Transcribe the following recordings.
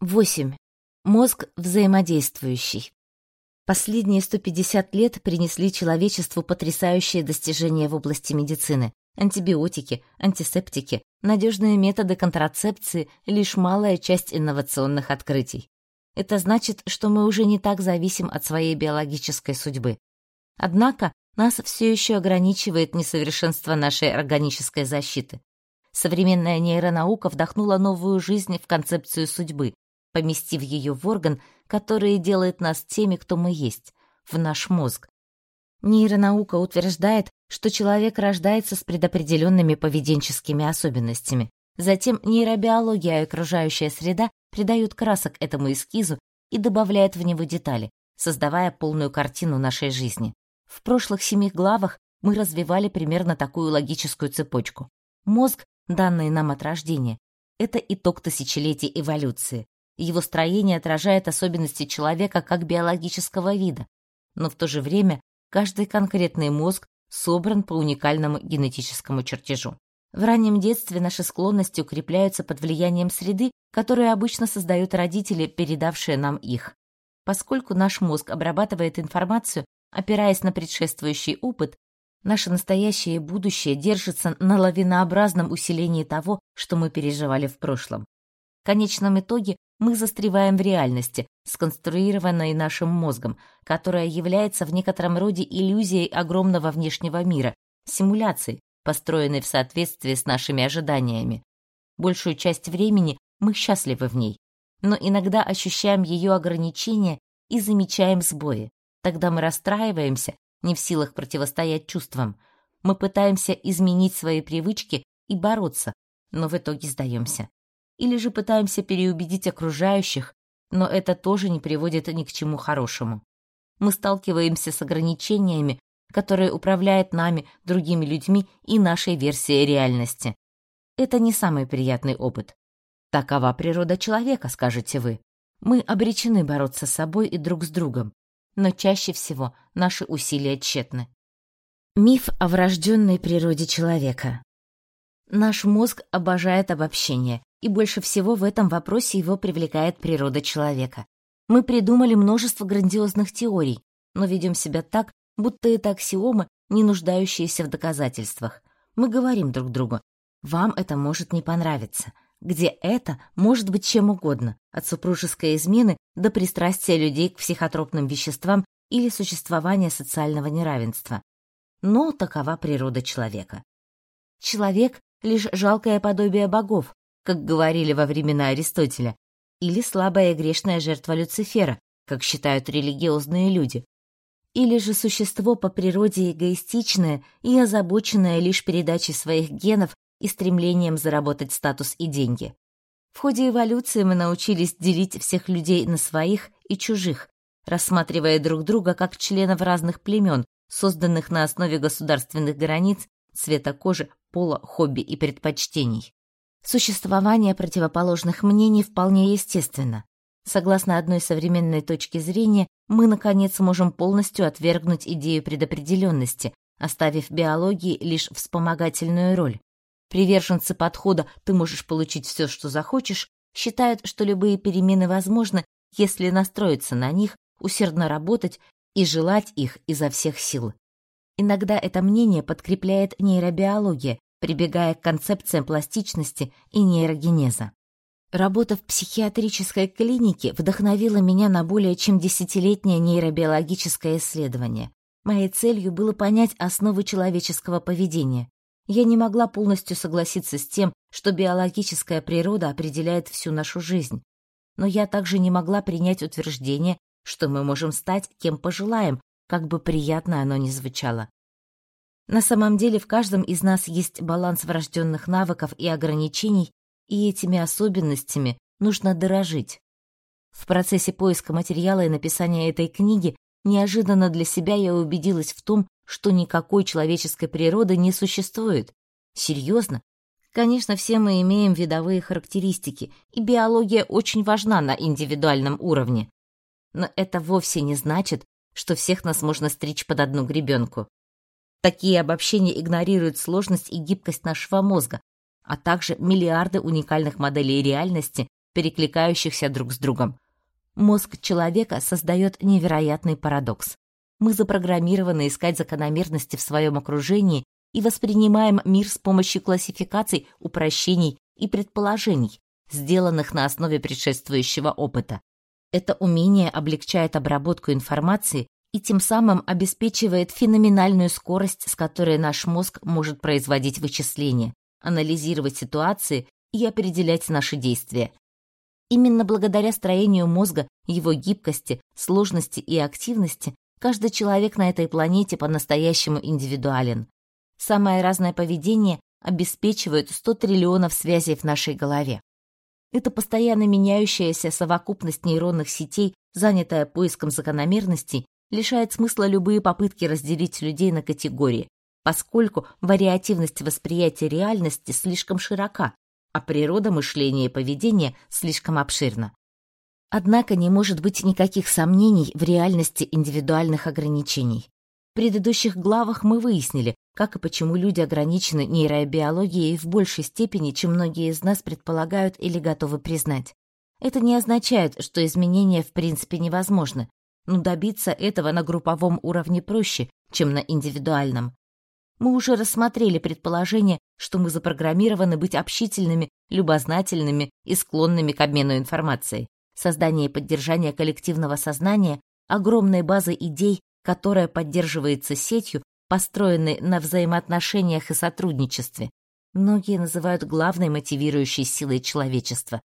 8. Мозг взаимодействующий. Последние 150 лет принесли человечеству потрясающие достижения в области медицины. Антибиотики, антисептики, надежные методы контрацепции — лишь малая часть инновационных открытий. Это значит, что мы уже не так зависим от своей биологической судьбы. Однако нас все еще ограничивает несовершенство нашей органической защиты. Современная нейронаука вдохнула новую жизнь в концепцию судьбы, поместив ее в орган, который делает нас теми, кто мы есть, в наш мозг. Нейронаука утверждает, что человек рождается с предопределенными поведенческими особенностями. Затем нейробиология и окружающая среда придают красок этому эскизу и добавляют в него детали, создавая полную картину нашей жизни. В прошлых семи главах мы развивали примерно такую логическую цепочку. Мозг, данный нам от рождения, это итог тысячелетий эволюции. Его строение отражает особенности человека как биологического вида, но в то же время каждый конкретный мозг собран по уникальному генетическому чертежу. В раннем детстве наши склонности укрепляются под влиянием среды, которую обычно создают родители, передавшие нам их. Поскольку наш мозг обрабатывает информацию, опираясь на предшествующий опыт, наше настоящее и будущее держится на лавинообразном усилении того, что мы переживали в прошлом. В конечном итоге мы застреваем в реальности, сконструированной нашим мозгом, которая является в некотором роде иллюзией огромного внешнего мира, симуляцией, построенной в соответствии с нашими ожиданиями. Большую часть времени мы счастливы в ней, но иногда ощущаем ее ограничения и замечаем сбои. Тогда мы расстраиваемся, не в силах противостоять чувствам. Мы пытаемся изменить свои привычки и бороться, но в итоге сдаемся или же пытаемся переубедить окружающих, но это тоже не приводит ни к чему хорошему. Мы сталкиваемся с ограничениями, которые управляют нами, другими людьми и нашей версией реальности. Это не самый приятный опыт. Такова природа человека, скажете вы. Мы обречены бороться с собой и друг с другом, но чаще всего наши усилия тщетны. Миф о врожденной природе человека. Наш мозг обожает обобщение, и больше всего в этом вопросе его привлекает природа человека. Мы придумали множество грандиозных теорий, но ведем себя так, будто это аксиомы, не нуждающиеся в доказательствах. Мы говорим друг другу, вам это может не понравиться, где это может быть чем угодно, от супружеской измены до пристрастия людей к психотропным веществам или существования социального неравенства. Но такова природа человека. Человек — лишь жалкое подобие богов, как говорили во времена Аристотеля, или слабая и грешная жертва Люцифера, как считают религиозные люди, или же существо по природе эгоистичное и озабоченное лишь передачей своих генов и стремлением заработать статус и деньги. В ходе эволюции мы научились делить всех людей на своих и чужих, рассматривая друг друга как членов разных племен, созданных на основе государственных границ, цвета кожи, пола, хобби и предпочтений. Существование противоположных мнений вполне естественно. Согласно одной современной точке зрения, мы, наконец, можем полностью отвергнуть идею предопределенности, оставив биологии лишь вспомогательную роль. Приверженцы подхода «ты можешь получить все, что захочешь» считают, что любые перемены возможны, если настроиться на них, усердно работать и желать их изо всех сил. Иногда это мнение подкрепляет нейробиология, прибегая к концепциям пластичности и нейрогенеза. Работа в психиатрической клинике вдохновила меня на более чем десятилетнее нейробиологическое исследование. Моей целью было понять основы человеческого поведения. Я не могла полностью согласиться с тем, что биологическая природа определяет всю нашу жизнь. Но я также не могла принять утверждение, что мы можем стать кем пожелаем, как бы приятно оно ни звучало. На самом деле в каждом из нас есть баланс врожденных навыков и ограничений, и этими особенностями нужно дорожить. В процессе поиска материала и написания этой книги неожиданно для себя я убедилась в том, что никакой человеческой природы не существует. Серьезно? Конечно, все мы имеем видовые характеристики, и биология очень важна на индивидуальном уровне. Но это вовсе не значит, что всех нас можно стричь под одну гребенку. Такие обобщения игнорируют сложность и гибкость нашего мозга, а также миллиарды уникальных моделей реальности, перекликающихся друг с другом. Мозг человека создает невероятный парадокс. Мы запрограммированы искать закономерности в своем окружении и воспринимаем мир с помощью классификаций, упрощений и предположений, сделанных на основе предшествующего опыта. Это умение облегчает обработку информации и тем самым обеспечивает феноменальную скорость, с которой наш мозг может производить вычисления, анализировать ситуации и определять наши действия. Именно благодаря строению мозга, его гибкости, сложности и активности каждый человек на этой планете по-настоящему индивидуален. Самое разное поведение обеспечивает 100 триллионов связей в нашей голове. Это постоянно меняющаяся совокупность нейронных сетей, занятая поиском закономерностей, лишает смысла любые попытки разделить людей на категории, поскольку вариативность восприятия реальности слишком широка, а природа мышления и поведения слишком обширна. Однако не может быть никаких сомнений в реальности индивидуальных ограничений. В предыдущих главах мы выяснили, как и почему люди ограничены нейробиологией в большей степени, чем многие из нас предполагают или готовы признать. Это не означает, что изменения в принципе невозможны, но добиться этого на групповом уровне проще, чем на индивидуальном. Мы уже рассмотрели предположение, что мы запрограммированы быть общительными, любознательными и склонными к обмену информацией. Создание и поддержание коллективного сознания — огромной базы идей, которая поддерживается сетью, построенной на взаимоотношениях и сотрудничестве. Многие называют главной мотивирующей силой человечества.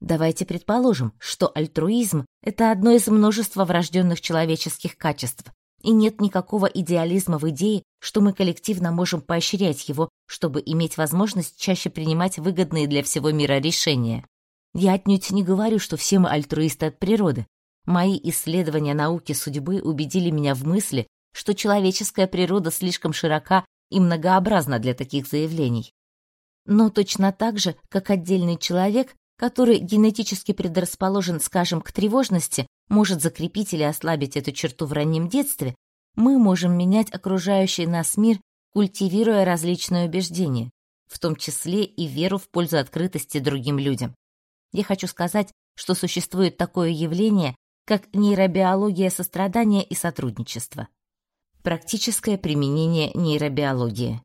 Давайте предположим, что альтруизм — это одно из множества врожденных человеческих качеств, и нет никакого идеализма в идее, что мы коллективно можем поощрять его, чтобы иметь возможность чаще принимать выгодные для всего мира решения. Я отнюдь не говорю, что все мы альтруисты от природы. Мои исследования науки судьбы убедили меня в мысли, что человеческая природа слишком широка и многообразна для таких заявлений. Но точно так же, как отдельный человек, который генетически предрасположен, скажем, к тревожности, может закрепить или ослабить эту черту в раннем детстве, мы можем менять окружающий нас мир, культивируя различные убеждения, в том числе и веру в пользу открытости другим людям. Я хочу сказать, что существует такое явление, как нейробиология сострадания и сотрудничества. Практическое применение нейробиологии.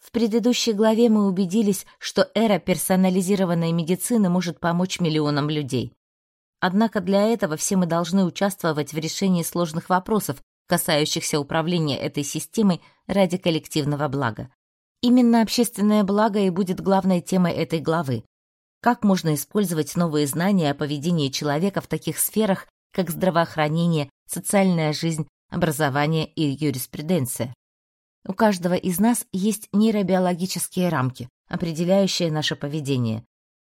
В предыдущей главе мы убедились, что эра персонализированной медицины может помочь миллионам людей. Однако для этого все мы должны участвовать в решении сложных вопросов, касающихся управления этой системой ради коллективного блага. Именно общественное благо и будет главной темой этой главы. Как можно использовать новые знания о поведении человека в таких сферах, как здравоохранение, социальная жизнь, образование и юриспруденция? У каждого из нас есть нейробиологические рамки, определяющие наше поведение.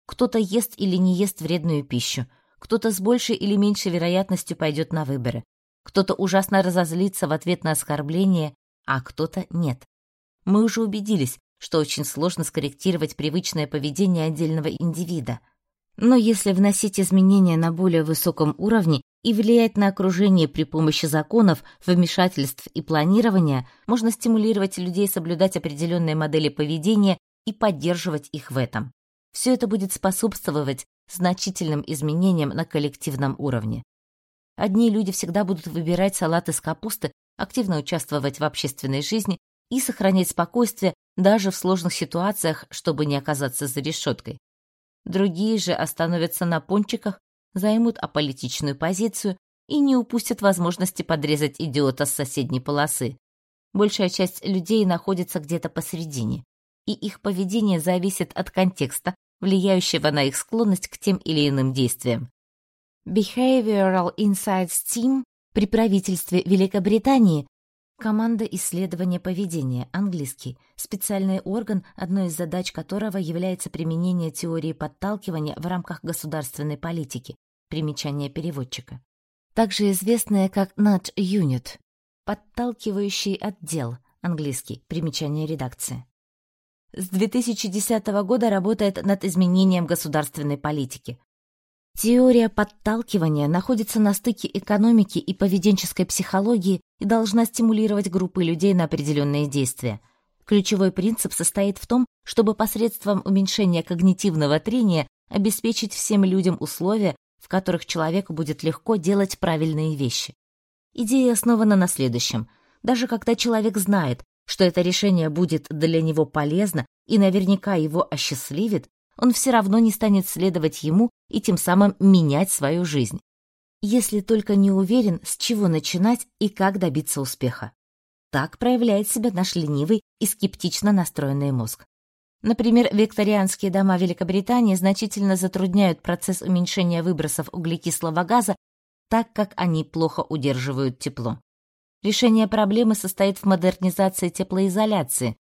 Кто-то ест или не ест вредную пищу, кто-то с большей или меньшей вероятностью пойдет на выборы. Кто-то ужасно разозлится в ответ на оскорбление, а кто-то нет. Мы уже убедились, что очень сложно скорректировать привычное поведение отдельного индивида. Но если вносить изменения на более высоком уровне и влиять на окружение при помощи законов, вмешательств и планирования, можно стимулировать людей соблюдать определенные модели поведения и поддерживать их в этом. Все это будет способствовать значительным изменениям на коллективном уровне. Одни люди всегда будут выбирать салат из капусты, активно участвовать в общественной жизни и сохранять спокойствие даже в сложных ситуациях, чтобы не оказаться за решеткой. Другие же остановятся на пончиках, займут аполитичную позицию и не упустят возможности подрезать идиота с соседней полосы. Большая часть людей находится где-то посередине, и их поведение зависит от контекста, влияющего на их склонность к тем или иным действиям. Behavioral Insights Team при правительстве Великобритании Команда исследования поведения, английский, специальный орган, одной из задач которого является применение теории подталкивания в рамках государственной политики, примечание переводчика. Также известная как Nudge Unit, подталкивающий отдел, английский, примечание редакции с 2010 года работает над изменением государственной политики. Теория подталкивания находится на стыке экономики и поведенческой психологии и должна стимулировать группы людей на определенные действия. Ключевой принцип состоит в том, чтобы посредством уменьшения когнитивного трения обеспечить всем людям условия, в которых человеку будет легко делать правильные вещи. Идея основана на следующем. Даже когда человек знает, что это решение будет для него полезно и наверняка его осчастливит, он все равно не станет следовать ему и тем самым менять свою жизнь. Если только не уверен, с чего начинать и как добиться успеха. Так проявляет себя наш ленивый и скептично настроенный мозг. Например, викторианские дома Великобритании значительно затрудняют процесс уменьшения выбросов углекислого газа, так как они плохо удерживают тепло. Решение проблемы состоит в модернизации теплоизоляции,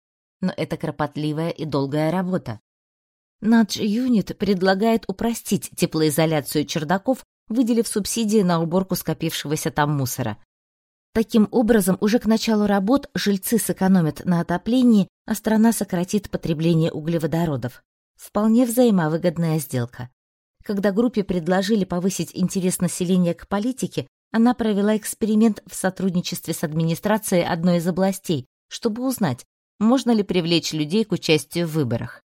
но это кропотливая и долгая работа. Nudge Unit предлагает упростить теплоизоляцию чердаков, выделив субсидии на уборку скопившегося там мусора. Таким образом, уже к началу работ жильцы сэкономят на отоплении, а страна сократит потребление углеводородов. Вполне взаимовыгодная сделка. Когда группе предложили повысить интерес населения к политике, она провела эксперимент в сотрудничестве с администрацией одной из областей, чтобы узнать, можно ли привлечь людей к участию в выборах.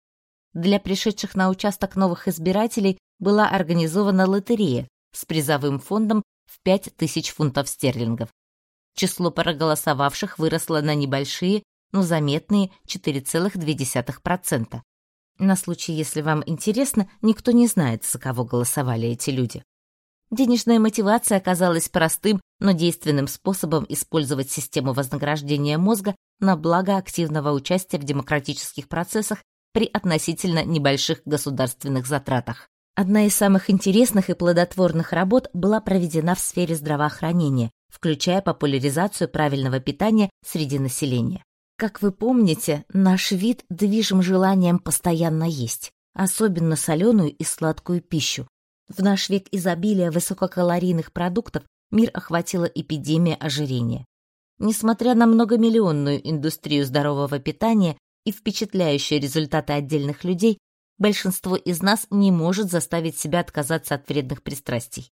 Для пришедших на участок новых избирателей была организована лотерея с призовым фондом в 5000 фунтов стерлингов. Число проголосовавших выросло на небольшие, но заметные 4,2%. На случай, если вам интересно, никто не знает, за кого голосовали эти люди. Денежная мотивация оказалась простым, но действенным способом использовать систему вознаграждения мозга на благо активного участия в демократических процессах при относительно небольших государственных затратах. Одна из самых интересных и плодотворных работ была проведена в сфере здравоохранения, включая популяризацию правильного питания среди населения. Как вы помните, наш вид движим желанием постоянно есть, особенно соленую и сладкую пищу, в наш век изобилия высококалорийных продуктов мир охватила эпидемия ожирения. Несмотря на многомиллионную индустрию здорового питания и впечатляющие результаты отдельных людей, большинство из нас не может заставить себя отказаться от вредных пристрастий.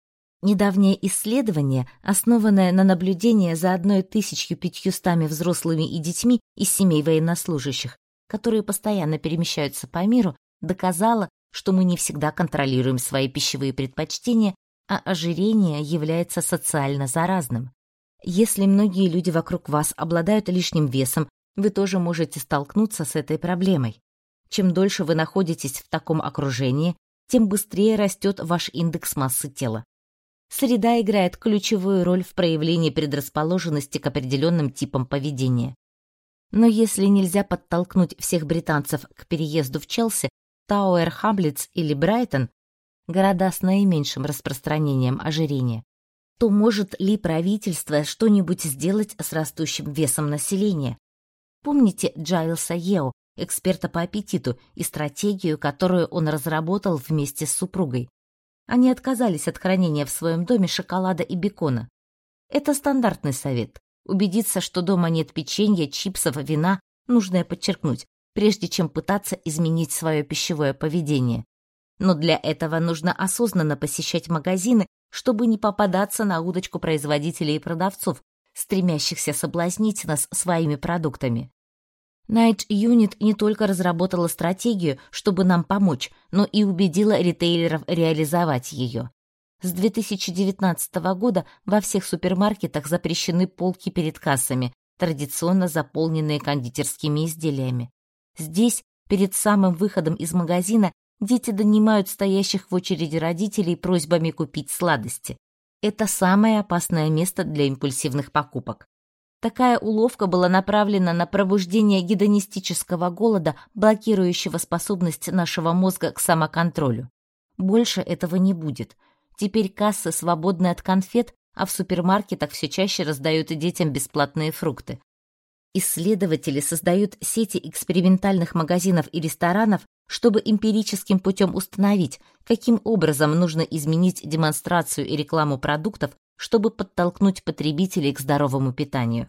Недавнее исследование, основанное на наблюдении за 1500 взрослыми и детьми из семей военнослужащих, которые постоянно перемещаются по миру, доказало, что мы не всегда контролируем свои пищевые предпочтения, а ожирение является социально заразным. Если многие люди вокруг вас обладают лишним весом, вы тоже можете столкнуться с этой проблемой. Чем дольше вы находитесь в таком окружении, тем быстрее растет ваш индекс массы тела. Среда играет ключевую роль в проявлении предрасположенности к определенным типам поведения. Но если нельзя подтолкнуть всех британцев к переезду в Челси, Тауэр Хаблиц или Брайтон, города с наименьшим распространением ожирения, то может ли правительство что-нибудь сделать с растущим весом населения? Помните Джайлса Ео, эксперта по аппетиту, и стратегию, которую он разработал вместе с супругой? Они отказались от хранения в своем доме шоколада и бекона. Это стандартный совет. Убедиться, что дома нет печенья, чипсов, вина, нужно подчеркнуть, прежде чем пытаться изменить свое пищевое поведение. Но для этого нужно осознанно посещать магазины, чтобы не попадаться на удочку производителей и продавцов, стремящихся соблазнить нас своими продуктами. Night Unit не только разработала стратегию, чтобы нам помочь, но и убедила ритейлеров реализовать ее. С 2019 года во всех супермаркетах запрещены полки перед кассами, традиционно заполненные кондитерскими изделиями. Здесь, перед самым выходом из магазина, дети донимают стоящих в очереди родителей просьбами купить сладости. Это самое опасное место для импульсивных покупок. Такая уловка была направлена на пробуждение гедонистического голода, блокирующего способность нашего мозга к самоконтролю. Больше этого не будет. Теперь кассы свободны от конфет, а в супермаркетах все чаще раздают детям бесплатные фрукты. Исследователи создают сети экспериментальных магазинов и ресторанов, чтобы эмпирическим путем установить, каким образом нужно изменить демонстрацию и рекламу продуктов, чтобы подтолкнуть потребителей к здоровому питанию.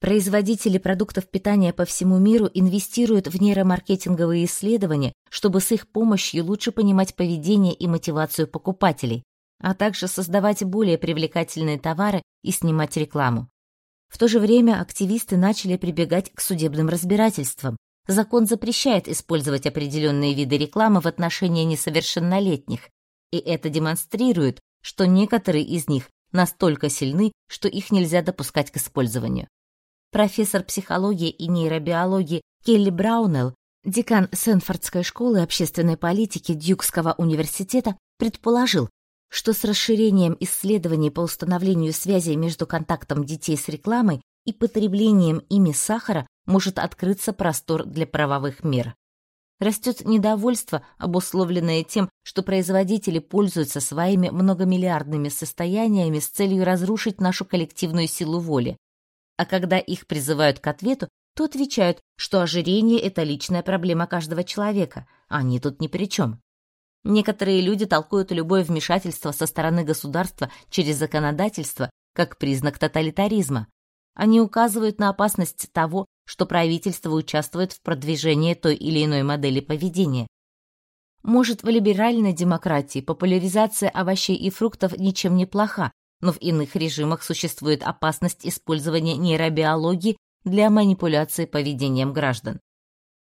Производители продуктов питания по всему миру инвестируют в нейромаркетинговые исследования, чтобы с их помощью лучше понимать поведение и мотивацию покупателей, а также создавать более привлекательные товары и снимать рекламу. В то же время активисты начали прибегать к судебным разбирательствам. закон запрещает использовать определенные виды рекламы в отношении несовершеннолетних, и это демонстрирует, что некоторые из них настолько сильны, что их нельзя допускать к использованию. Профессор психологии и нейробиологии Келли Браунелл, декан Сенфордской школы общественной политики Дьюкского университета, предположил, что с расширением исследований по установлению связи между контактом детей с рекламой и потреблением ими сахара может открыться простор для правовых мер. Растет недовольство, обусловленное тем, что производители пользуются своими многомиллиардными состояниями с целью разрушить нашу коллективную силу воли. А когда их призывают к ответу, то отвечают, что ожирение – это личная проблема каждого человека, а они тут ни при чем. Некоторые люди толкуют любое вмешательство со стороны государства через законодательство как признак тоталитаризма. Они указывают на опасность того, что правительство участвует в продвижении той или иной модели поведения. Может, в либеральной демократии популяризация овощей и фруктов ничем не плоха, но в иных режимах существует опасность использования нейробиологии для манипуляции поведением граждан.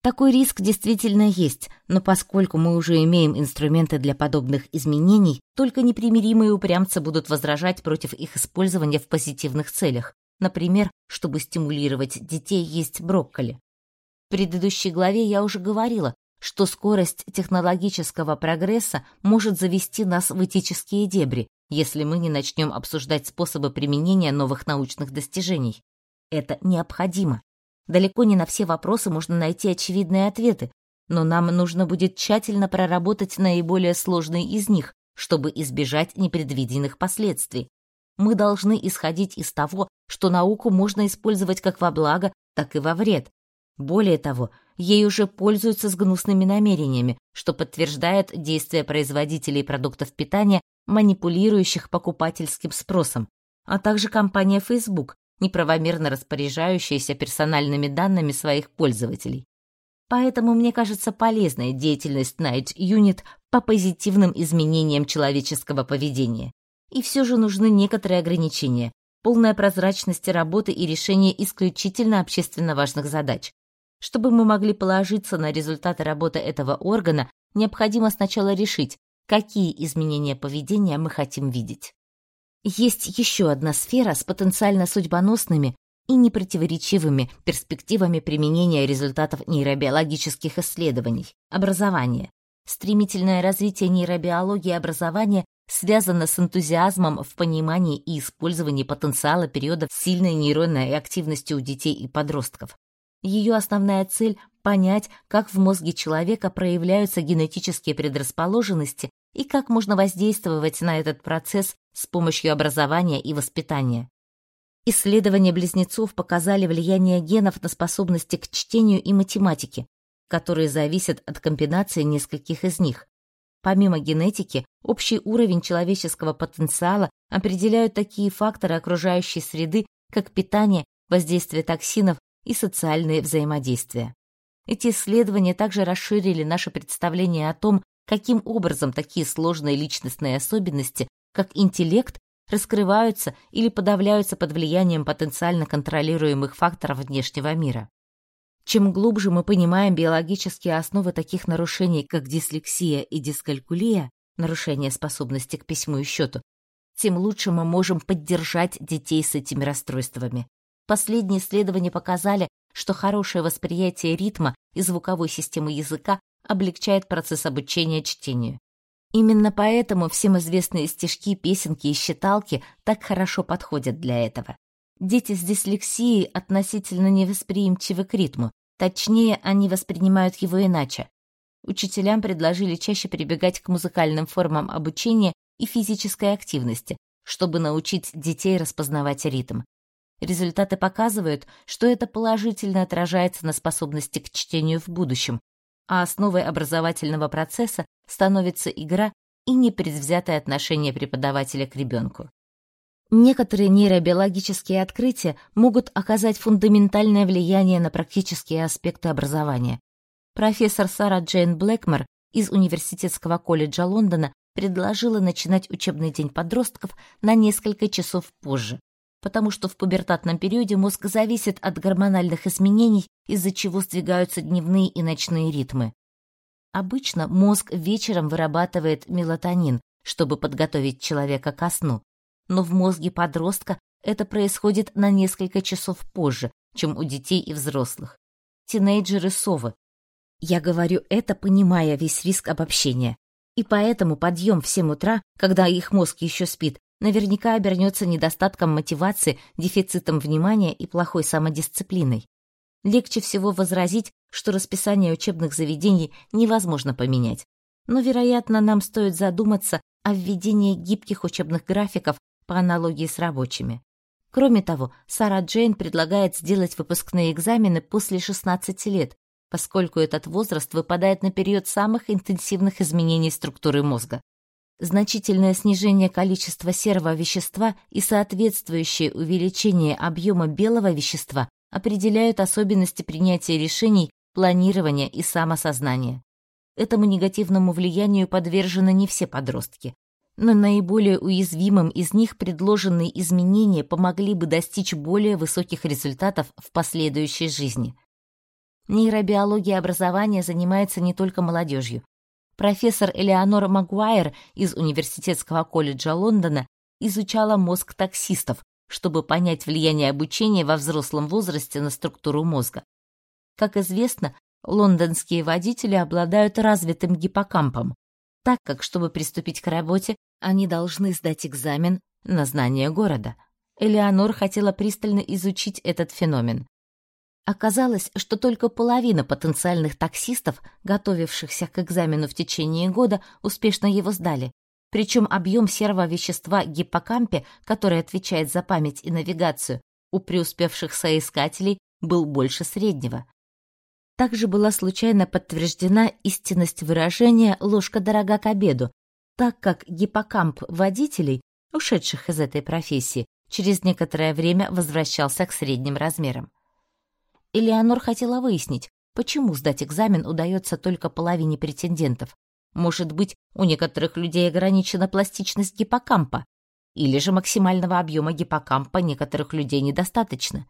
Такой риск действительно есть, но поскольку мы уже имеем инструменты для подобных изменений, только непримиримые упрямцы будут возражать против их использования в позитивных целях, например, чтобы стимулировать детей есть брокколи. В предыдущей главе я уже говорила, что скорость технологического прогресса может завести нас в этические дебри, если мы не начнем обсуждать способы применения новых научных достижений. Это необходимо. Далеко не на все вопросы можно найти очевидные ответы, но нам нужно будет тщательно проработать наиболее сложные из них, чтобы избежать непредвиденных последствий. Мы должны исходить из того, что науку можно использовать как во благо, так и во вред. Более того, ей уже пользуются с гнусными намерениями, что подтверждает действия производителей продуктов питания, манипулирующих покупательским спросом, а также компания Facebook, неправомерно распоряжающаяся персональными данными своих пользователей. Поэтому мне кажется полезной деятельность Night Unit по позитивным изменениям человеческого поведения. И все же нужны некоторые ограничения, полная прозрачность работы и решение исключительно общественно важных задач. Чтобы мы могли положиться на результаты работы этого органа, необходимо сначала решить, какие изменения поведения мы хотим видеть. Есть еще одна сфера с потенциально судьбоносными и непротиворечивыми перспективами применения результатов нейробиологических исследований – образование. Стремительное развитие нейробиологии образования связано с энтузиазмом в понимании и использовании потенциала периодов сильной нейронной активности у детей и подростков. Ее основная цель – понять, как в мозге человека проявляются генетические предрасположенности и как можно воздействовать на этот процесс с помощью образования и воспитания. Исследования близнецов показали влияние генов на способности к чтению и математике, которые зависят от комбинации нескольких из них. Помимо генетики, общий уровень человеческого потенциала определяют такие факторы окружающей среды, как питание, воздействие токсинов и социальные взаимодействия. Эти исследования также расширили наше представление о том, каким образом такие сложные личностные особенности, как интеллект, раскрываются или подавляются под влиянием потенциально контролируемых факторов внешнего мира. Чем глубже мы понимаем биологические основы таких нарушений, как дислексия и дискалькулия, нарушение способности к письму и счету, тем лучше мы можем поддержать детей с этими расстройствами. Последние исследования показали, что хорошее восприятие ритма и звуковой системы языка облегчает процесс обучения чтению. Именно поэтому всем известные стишки, песенки и считалки так хорошо подходят для этого. Дети с дислексией относительно невосприимчивы к ритму, точнее, они воспринимают его иначе. Учителям предложили чаще прибегать к музыкальным формам обучения и физической активности, чтобы научить детей распознавать ритм. Результаты показывают, что это положительно отражается на способности к чтению в будущем, а основой образовательного процесса становится игра и непредвзятое отношение преподавателя к ребенку. Некоторые нейробиологические открытия могут оказать фундаментальное влияние на практические аспекты образования. Профессор Сара Джейн Блэкмор из Университетского колледжа Лондона предложила начинать учебный день подростков на несколько часов позже, потому что в пубертатном периоде мозг зависит от гормональных изменений, из-за чего сдвигаются дневные и ночные ритмы. Обычно мозг вечером вырабатывает мелатонин, чтобы подготовить человека ко сну, но в мозге подростка это происходит на несколько часов позже, чем у детей и взрослых. Тинейджеры — совы. Я говорю это, понимая весь риск обобщения. И поэтому подъем в 7 утра, когда их мозг еще спит, наверняка обернется недостатком мотивации, дефицитом внимания и плохой самодисциплиной. Легче всего возразить, что расписание учебных заведений невозможно поменять. Но, вероятно, нам стоит задуматься о введении гибких учебных графиков по аналогии с рабочими. Кроме того, Сара Джейн предлагает сделать выпускные экзамены после 16 лет, поскольку этот возраст выпадает на период самых интенсивных изменений структуры мозга. Значительное снижение количества серого вещества и соответствующее увеличение объема белого вещества определяют особенности принятия решений, планирования и самосознания. Этому негативному влиянию подвержены не все подростки, но наиболее уязвимым из них предложенные изменения помогли бы достичь более высоких результатов в последующей жизни. Нейробиология образования занимается не только молодежью. Профессор Элеонора Магуайр из Университетского колледжа Лондона изучала мозг таксистов, чтобы понять влияние обучения во взрослом возрасте на структуру мозга. Как известно, лондонские водители обладают развитым гиппокампом, так как, чтобы приступить к работе, они должны сдать экзамен на знание города. Элеонор хотела пристально изучить этот феномен. Оказалось, что только половина потенциальных таксистов, готовившихся к экзамену в течение года, успешно его сдали. Причем объем серого вещества гиппокампе, который отвечает за память и навигацию, у преуспевших соискателей был больше среднего. Также была случайно подтверждена истинность выражения «ложка дорога к обеду», так как гиппокамп водителей, ушедших из этой профессии, через некоторое время возвращался к средним размерам. Элеонор хотела выяснить, почему сдать экзамен удается только половине претендентов. Может быть, у некоторых людей ограничена пластичность гиппокампа, или же максимального объема гиппокампа некоторых людей недостаточно.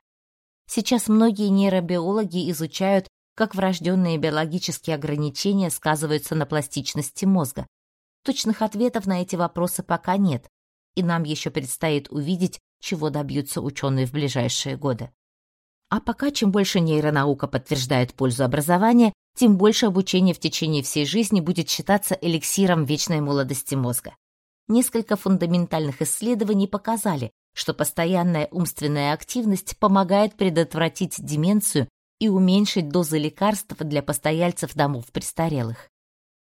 Сейчас многие нейробиологи изучают, как врожденные биологические ограничения сказываются на пластичности мозга. Точных ответов на эти вопросы пока нет, и нам еще предстоит увидеть, чего добьются ученые в ближайшие годы. А пока чем больше нейронаука подтверждает пользу образования, тем больше обучение в течение всей жизни будет считаться эликсиром вечной молодости мозга. Несколько фундаментальных исследований показали, что постоянная умственная активность помогает предотвратить деменцию и уменьшить дозы лекарств для постояльцев домов престарелых.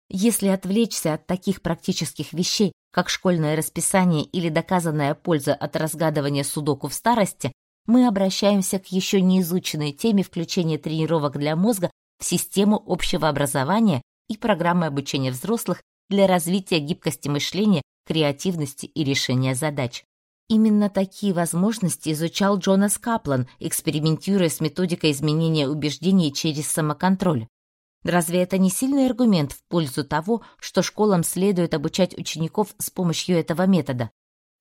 Если отвлечься от таких практических вещей, как школьное расписание или доказанная польза от разгадывания судоку в старости, мы обращаемся к еще не изученной теме включения тренировок для мозга в систему общего образования и программы обучения взрослых для развития гибкости мышления, креативности и решения задач. Именно такие возможности изучал Джонас Каплан, экспериментируя с методикой изменения убеждений через самоконтроль. Разве это не сильный аргумент в пользу того, что школам следует обучать учеников с помощью этого метода?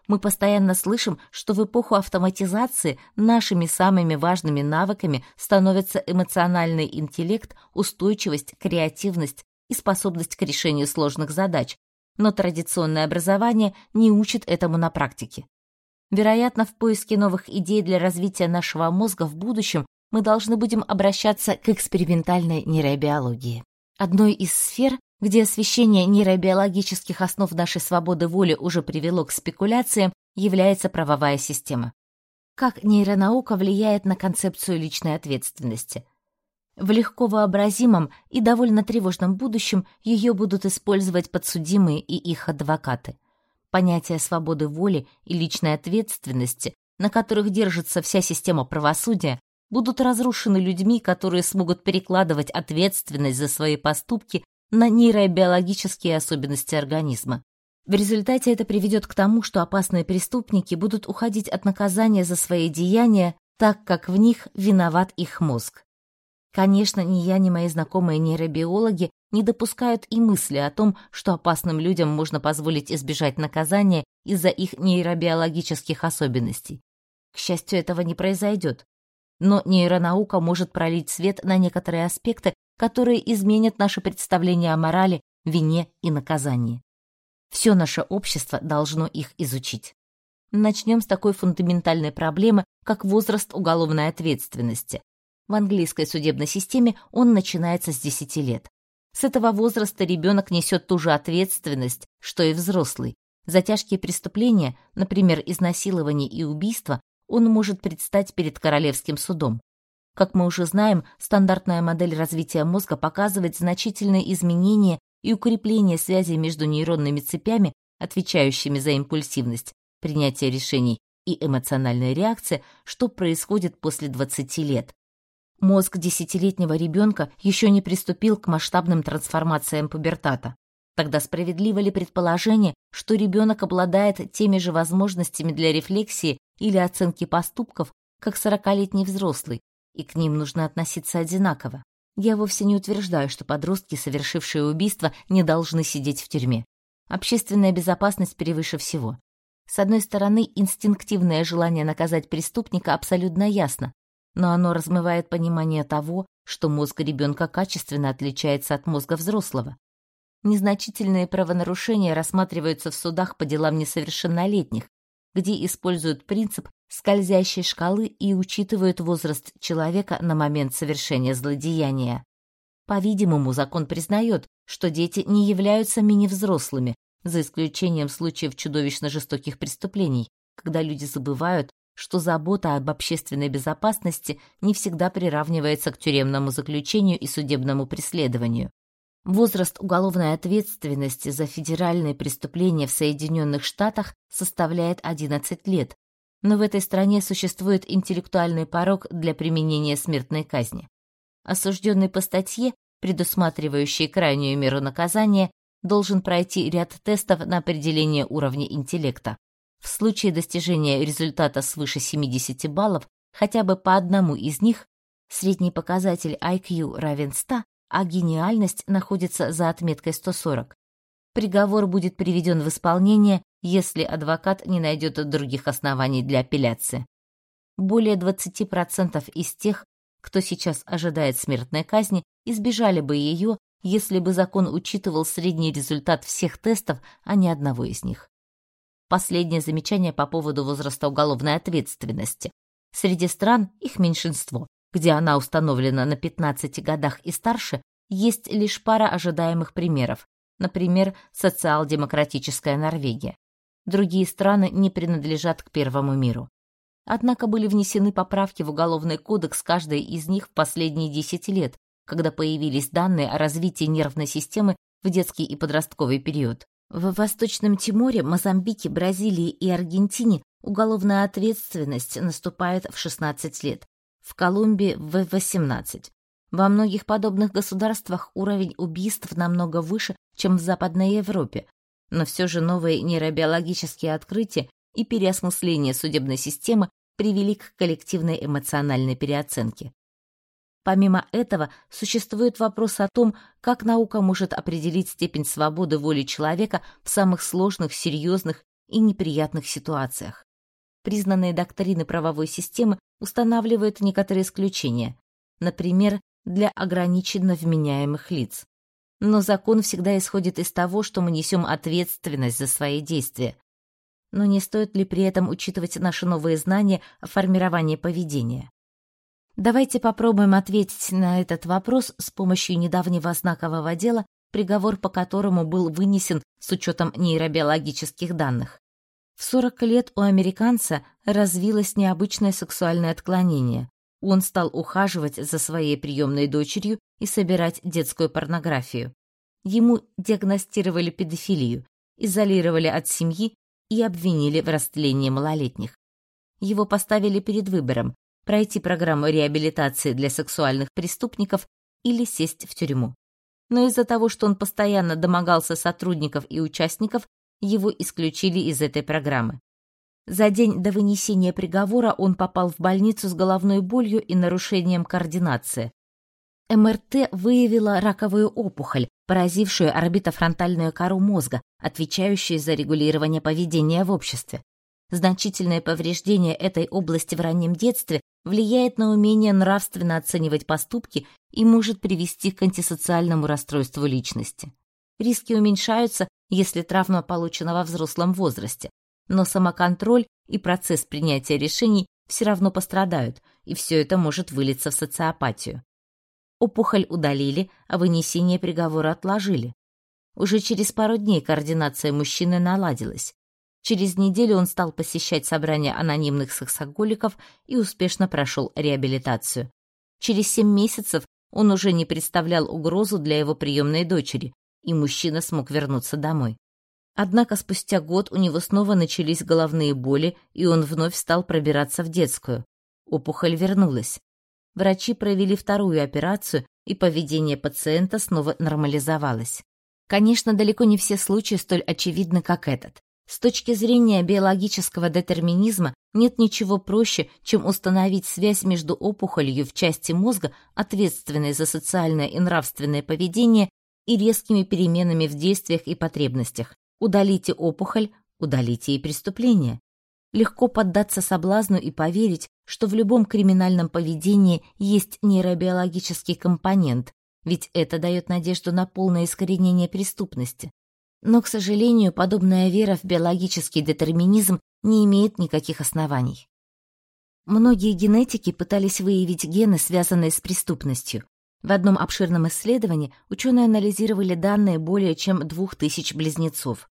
Мы постоянно слышим, что в эпоху автоматизации нашими самыми важными навыками становятся эмоциональный интеллект, устойчивость, креативность и способность к решению сложных задач, но традиционное образование не учит этому на практике. Вероятно, в поиске новых идей для развития нашего мозга в будущем мы должны будем обращаться к экспериментальной нейробиологии. Одной из сфер, где освещение нейробиологических основ нашей свободы воли уже привело к спекуляциям, является правовая система. Как нейронаука влияет на концепцию личной ответственности? В легко вообразимом и довольно тревожном будущем ее будут использовать подсудимые и их адвокаты. Понятия свободы воли и личной ответственности, на которых держится вся система правосудия, будут разрушены людьми, которые смогут перекладывать ответственность за свои поступки на нейробиологические особенности организма. В результате это приведет к тому, что опасные преступники будут уходить от наказания за свои деяния, так как в них виноват их мозг. Конечно, ни я, ни мои знакомые нейробиологи не допускают и мысли о том, что опасным людям можно позволить избежать наказания из-за их нейробиологических особенностей. К счастью, этого не произойдет. Но нейронаука может пролить свет на некоторые аспекты, которые изменят наше представление о морали, вине и наказании. Все наше общество должно их изучить. Начнем с такой фундаментальной проблемы, как возраст уголовной ответственности. В английской судебной системе он начинается с 10 лет. С этого возраста ребенок несет ту же ответственность, что и взрослый. За тяжкие преступления, например, изнасилование и убийство, он может предстать перед королевским судом. Как мы уже знаем, стандартная модель развития мозга показывает значительные изменения и укрепление связи между нейронными цепями, отвечающими за импульсивность, принятие решений и эмоциональная реакция, что происходит после 20 лет. Мозг десятилетнего ребенка еще не приступил к масштабным трансформациям пубертата. Тогда справедливо ли предположение, что ребенок обладает теми же возможностями для рефлексии или оценки поступков, как сорокалетний взрослый, и к ним нужно относиться одинаково? Я вовсе не утверждаю, что подростки, совершившие убийство, не должны сидеть в тюрьме. Общественная безопасность превыше всего. С одной стороны, инстинктивное желание наказать преступника абсолютно ясно, но оно размывает понимание того, что мозг ребенка качественно отличается от мозга взрослого. Незначительные правонарушения рассматриваются в судах по делам несовершеннолетних, где используют принцип скользящей шкалы и учитывают возраст человека на момент совершения злодеяния. По-видимому, закон признает, что дети не являются мини-взрослыми, за исключением случаев чудовищно жестоких преступлений, когда люди забывают, что забота об общественной безопасности не всегда приравнивается к тюремному заключению и судебному преследованию. Возраст уголовной ответственности за федеральные преступления в Соединенных Штатах составляет 11 лет, но в этой стране существует интеллектуальный порог для применения смертной казни. Осужденный по статье, предусматривающей крайнюю меру наказания, должен пройти ряд тестов на определение уровня интеллекта. В случае достижения результата свыше 70 баллов, хотя бы по одному из них, средний показатель IQ равен 100, а гениальность находится за отметкой 140. Приговор будет приведен в исполнение, если адвокат не найдет других оснований для апелляции. Более 20% из тех, кто сейчас ожидает смертной казни, избежали бы ее, если бы закон учитывал средний результат всех тестов, а не одного из них. Последнее замечание по поводу возраста уголовной ответственности. Среди стран их меньшинство где она установлена на 15 годах и старше, есть лишь пара ожидаемых примеров, например, социал-демократическая Норвегия. Другие страны не принадлежат к первому миру. Однако были внесены поправки в Уголовный кодекс каждой из них в последние 10 лет, когда появились данные о развитии нервной системы в детский и подростковый период. В Восточном Тиморе, Мозамбике, Бразилии и Аргентине уголовная ответственность наступает в 16 лет, в Колумбии в 18. Во многих подобных государствах уровень убийств намного выше, чем в Западной Европе, но все же новые нейробиологические открытия и переосмысление судебной системы привели к коллективной эмоциональной переоценке. Помимо этого, существует вопрос о том, как наука может определить степень свободы воли человека в самых сложных, серьезных и неприятных ситуациях. Признанные доктрины правовой системы устанавливают некоторые исключения, например, для ограниченно вменяемых лиц. Но закон всегда исходит из того, что мы несем ответственность за свои действия. Но не стоит ли при этом учитывать наши новые знания о формировании поведения? Давайте попробуем ответить на этот вопрос с помощью недавнего знакового дела, приговор по которому был вынесен с учетом нейробиологических данных. В 40 лет у американца развилось необычное сексуальное отклонение. Он стал ухаживать за своей приемной дочерью и собирать детскую порнографию. Ему диагностировали педофилию, изолировали от семьи и обвинили в растлении малолетних. Его поставили перед выбором пройти программу реабилитации для сексуальных преступников или сесть в тюрьму. Но из-за того, что он постоянно домогался сотрудников и участников, его исключили из этой программы. За день до вынесения приговора он попал в больницу с головной болью и нарушением координации. МРТ выявила раковую опухоль, поразившую орбитофронтальную кору мозга, отвечающую за регулирование поведения в обществе. Значительное повреждение этой области в раннем детстве влияет на умение нравственно оценивать поступки и может привести к антисоциальному расстройству личности. Риски уменьшаются, если травма получена во взрослом возрасте, но самоконтроль и процесс принятия решений все равно пострадают, и все это может вылиться в социопатию. Опухоль удалили, а вынесение приговора отложили. Уже через пару дней координация мужчины наладилась. Через неделю он стал посещать собрания анонимных сексоголиков и успешно прошел реабилитацию. Через семь месяцев он уже не представлял угрозу для его приемной дочери, и мужчина смог вернуться домой. Однако спустя год у него снова начались головные боли, и он вновь стал пробираться в детскую. Опухоль вернулась. Врачи провели вторую операцию, и поведение пациента снова нормализовалось. Конечно, далеко не все случаи столь очевидны, как этот. С точки зрения биологического детерминизма нет ничего проще, чем установить связь между опухолью в части мозга, ответственной за социальное и нравственное поведение, и резкими переменами в действиях и потребностях. Удалите опухоль, удалите и преступление. Легко поддаться соблазну и поверить, что в любом криминальном поведении есть нейробиологический компонент, ведь это дает надежду на полное искоренение преступности. Но, к сожалению, подобная вера в биологический детерминизм не имеет никаких оснований. Многие генетики пытались выявить гены, связанные с преступностью. В одном обширном исследовании ученые анализировали данные более чем двух тысяч близнецов.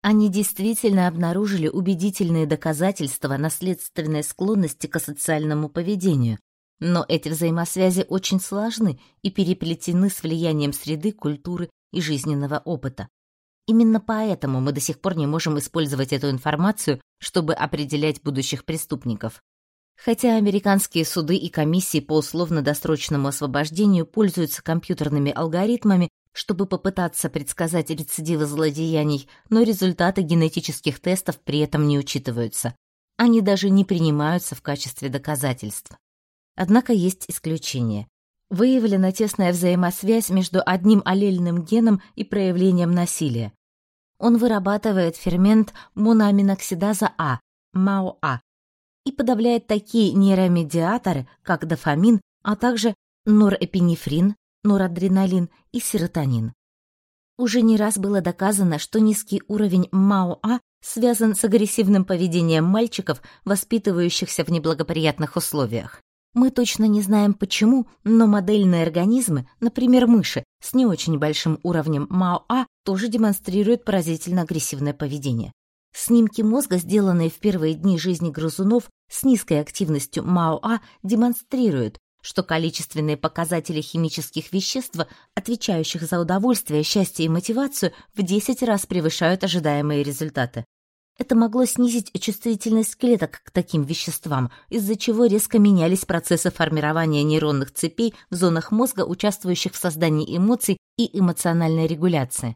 Они действительно обнаружили убедительные доказательства наследственной склонности к асоциальному поведению, но эти взаимосвязи очень сложны и переплетены с влиянием среды, культуры и жизненного опыта. Именно поэтому мы до сих пор не можем использовать эту информацию, чтобы определять будущих преступников. Хотя американские суды и комиссии по условно-досрочному освобождению пользуются компьютерными алгоритмами, чтобы попытаться предсказать рецидивы злодеяний, но результаты генетических тестов при этом не учитываются. Они даже не принимаются в качестве доказательств. Однако есть исключения. Выявлена тесная взаимосвязь между одним аллельным геном и проявлением насилия. Он вырабатывает фермент моноаминоксидаза А, МАО-А, и подавляет такие нейромедиаторы, как дофамин, а также норэпинефрин, норадреналин и серотонин. Уже не раз было доказано, что низкий уровень МАО-А связан с агрессивным поведением мальчиков, воспитывающихся в неблагоприятных условиях. Мы точно не знаем почему, но модельные организмы, например, мыши с не очень большим уровнем МАОА, тоже демонстрируют поразительно агрессивное поведение. Снимки мозга, сделанные в первые дни жизни грызунов с низкой активностью МАОА, демонстрируют, что количественные показатели химических веществ, отвечающих за удовольствие, счастье и мотивацию, в 10 раз превышают ожидаемые результаты. Это могло снизить чувствительность клеток к таким веществам, из-за чего резко менялись процессы формирования нейронных цепей в зонах мозга, участвующих в создании эмоций и эмоциональной регуляции.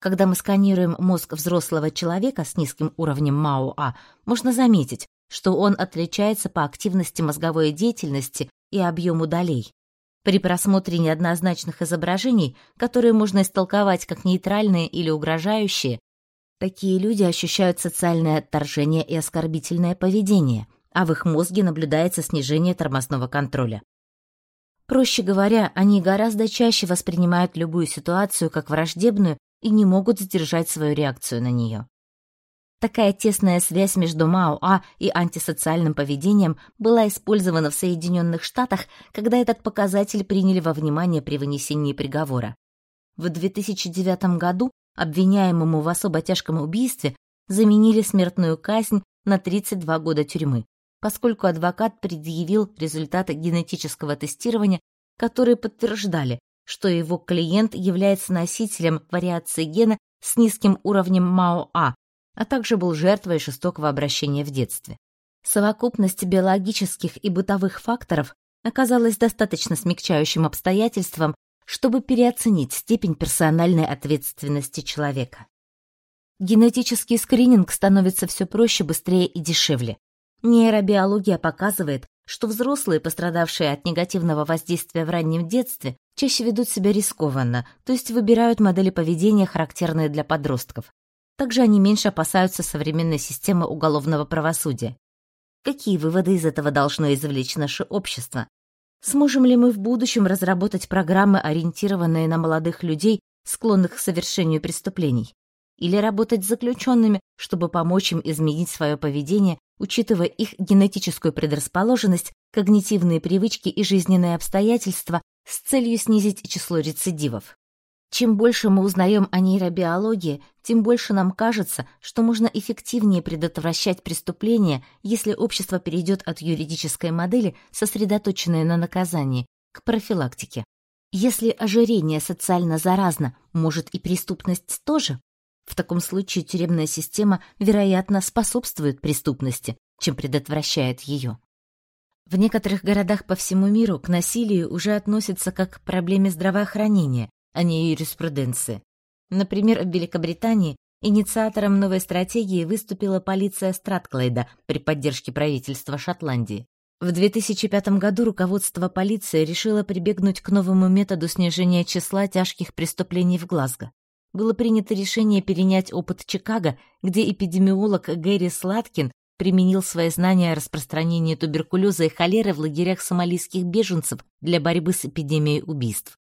Когда мы сканируем мозг взрослого человека с низким уровнем МАОА, можно заметить, что он отличается по активности мозговой деятельности и объему долей. При просмотре неоднозначных изображений, которые можно истолковать как нейтральные или угрожающие, Такие люди ощущают социальное отторжение и оскорбительное поведение, а в их мозге наблюдается снижение тормозного контроля. Проще говоря, они гораздо чаще воспринимают любую ситуацию как враждебную и не могут сдержать свою реакцию на нее. Такая тесная связь между МАОА и антисоциальным поведением была использована в Соединенных Штатах, когда этот показатель приняли во внимание при вынесении приговора. В 2009 году обвиняемому в особо тяжком убийстве заменили смертную казнь на 32 года тюрьмы, поскольку адвокат предъявил результаты генетического тестирования, которые подтверждали, что его клиент является носителем вариации гена с низким уровнем МАОА, а также был жертвой жестокого обращения в детстве. Совокупность биологических и бытовых факторов оказалась достаточно смягчающим обстоятельством, чтобы переоценить степень персональной ответственности человека. Генетический скрининг становится все проще, быстрее и дешевле. Нейробиология показывает, что взрослые, пострадавшие от негативного воздействия в раннем детстве, чаще ведут себя рискованно, то есть выбирают модели поведения, характерные для подростков. Также они меньше опасаются современной системы уголовного правосудия. Какие выводы из этого должно извлечь наше общество? Сможем ли мы в будущем разработать программы, ориентированные на молодых людей, склонных к совершению преступлений? Или работать с заключенными, чтобы помочь им изменить свое поведение, учитывая их генетическую предрасположенность, когнитивные привычки и жизненные обстоятельства с целью снизить число рецидивов? Чем больше мы узнаем о нейробиологии, тем больше нам кажется, что можно эффективнее предотвращать преступления, если общество перейдет от юридической модели, сосредоточенной на наказании, к профилактике. Если ожирение социально заразно, может и преступность тоже? В таком случае тюремная система, вероятно, способствует преступности, чем предотвращает ее. В некоторых городах по всему миру к насилию уже относятся как к проблеме здравоохранения, а не юриспруденции. Например, в Великобритании инициатором новой стратегии выступила полиция Стратклейда при поддержке правительства Шотландии. В 2005 году руководство полиции решило прибегнуть к новому методу снижения числа тяжких преступлений в Глазго. Было принято решение перенять опыт Чикаго, где эпидемиолог Гэри Сладкин применил свои знания о распространении туберкулеза и холеры в лагерях сомалийских беженцев для борьбы с эпидемией убийств.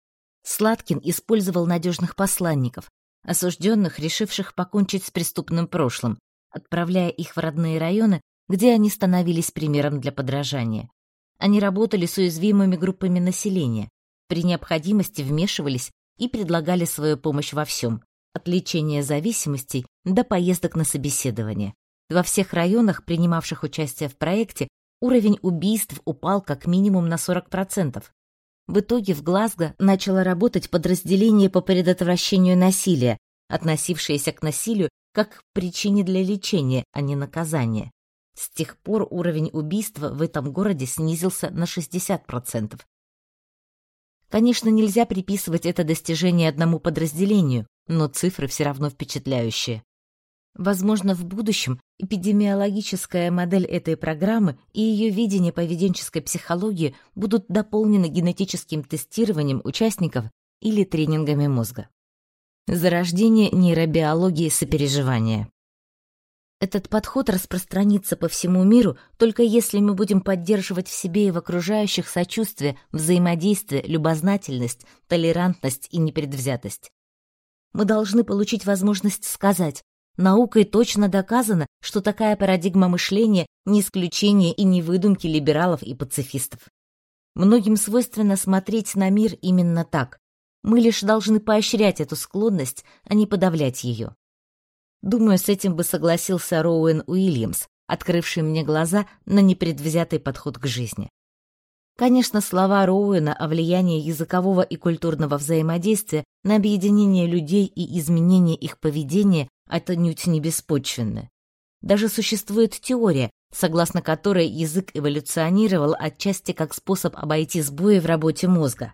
Сладкин использовал надежных посланников, осужденных, решивших покончить с преступным прошлым, отправляя их в родные районы, где они становились примером для подражания. Они работали с уязвимыми группами населения, при необходимости вмешивались и предлагали свою помощь во всем, от лечения зависимостей до поездок на собеседование. Во всех районах, принимавших участие в проекте, уровень убийств упал как минимум на 40%, в итоге в Глазго начало работать подразделение по предотвращению насилия, относившееся к насилию как к причине для лечения, а не наказания. С тех пор уровень убийства в этом городе снизился на 60%. Конечно, нельзя приписывать это достижение одному подразделению, но цифры все равно впечатляющие. Возможно, в будущем эпидемиологическая модель этой программы и ее видение поведенческой психологии будут дополнены генетическим тестированием участников или тренингами мозга. Зарождение нейробиологии сопереживания. Этот подход распространится по всему миру только если мы будем поддерживать в себе и в окружающих сочувствие, взаимодействие, любознательность, толерантность и непредвзятость. Мы должны получить возможность сказать Наукой точно доказано, что такая парадигма мышления не исключение и не выдумки либералов и пацифистов. Многим свойственно смотреть на мир именно так. Мы лишь должны поощрять эту склонность, а не подавлять ее. Думаю, с этим бы согласился Роуэн Уильямс, открывший мне глаза на непредвзятый подход к жизни. Конечно, слова Роуэна о влиянии языкового и культурного взаимодействия на объединение людей и изменение их поведения отнюдь не беспочвенны. Даже существует теория, согласно которой язык эволюционировал отчасти как способ обойти сбои в работе мозга.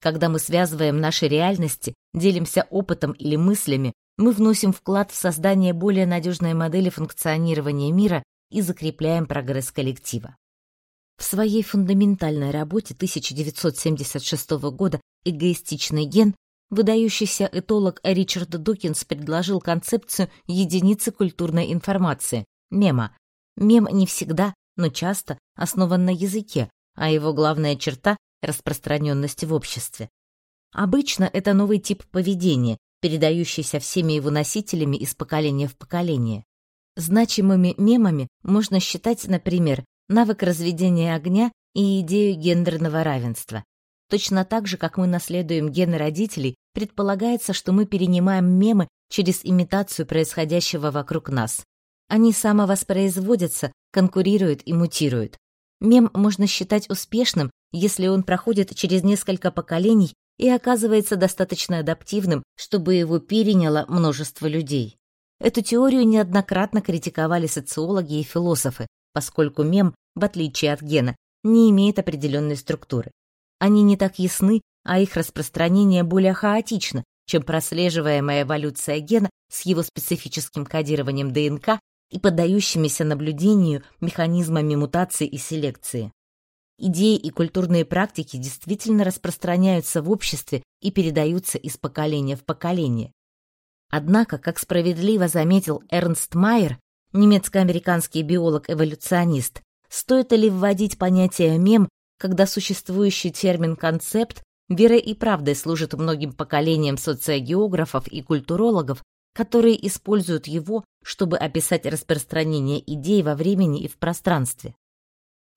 Когда мы связываем наши реальности, делимся опытом или мыслями, мы вносим вклад в создание более надежной модели функционирования мира и закрепляем прогресс коллектива. В своей фундаментальной работе 1976 года «Эгоистичный ген» Выдающийся этолог Ричард Докинс предложил концепцию единицы культурной информации — мема. Мем не всегда, но часто основан на языке, а его главная черта — распространенность в обществе. Обычно это новый тип поведения, передающийся всеми его носителями из поколения в поколение. Значимыми мемами можно считать, например, навык разведения огня и идею гендерного равенства. Точно так же, как мы наследуем гены родителей, предполагается, что мы перенимаем мемы через имитацию происходящего вокруг нас. Они самовоспроизводятся, конкурируют и мутируют. Мем можно считать успешным, если он проходит через несколько поколений и оказывается достаточно адаптивным, чтобы его переняло множество людей. Эту теорию неоднократно критиковали социологи и философы, поскольку мем, в отличие от гена, не имеет определенной структуры. Они не так ясны, а их распространение более хаотично, чем прослеживаемая эволюция гена с его специфическим кодированием ДНК и поддающимися наблюдению механизмами мутации и селекции. Идеи и культурные практики действительно распространяются в обществе и передаются из поколения в поколение. Однако, как справедливо заметил Эрнст Майер, немецко-американский биолог-эволюционист, стоит ли вводить понятие «мем», когда существующий термин-концепт верой и правдой служит многим поколениям социогеографов и культурологов, которые используют его, чтобы описать распространение идей во времени и в пространстве.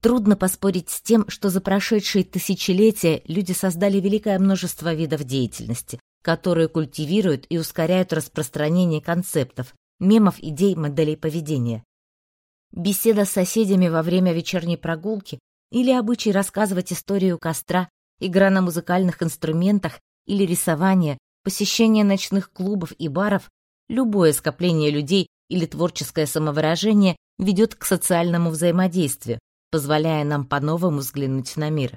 Трудно поспорить с тем, что за прошедшие тысячелетия люди создали великое множество видов деятельности, которые культивируют и ускоряют распространение концептов, мемов, идей, моделей поведения. Беседа с соседями во время вечерней прогулки или обычай рассказывать историю костра, игра на музыкальных инструментах или рисование, посещение ночных клубов и баров, любое скопление людей или творческое самовыражение ведет к социальному взаимодействию, позволяя нам по-новому взглянуть на мир.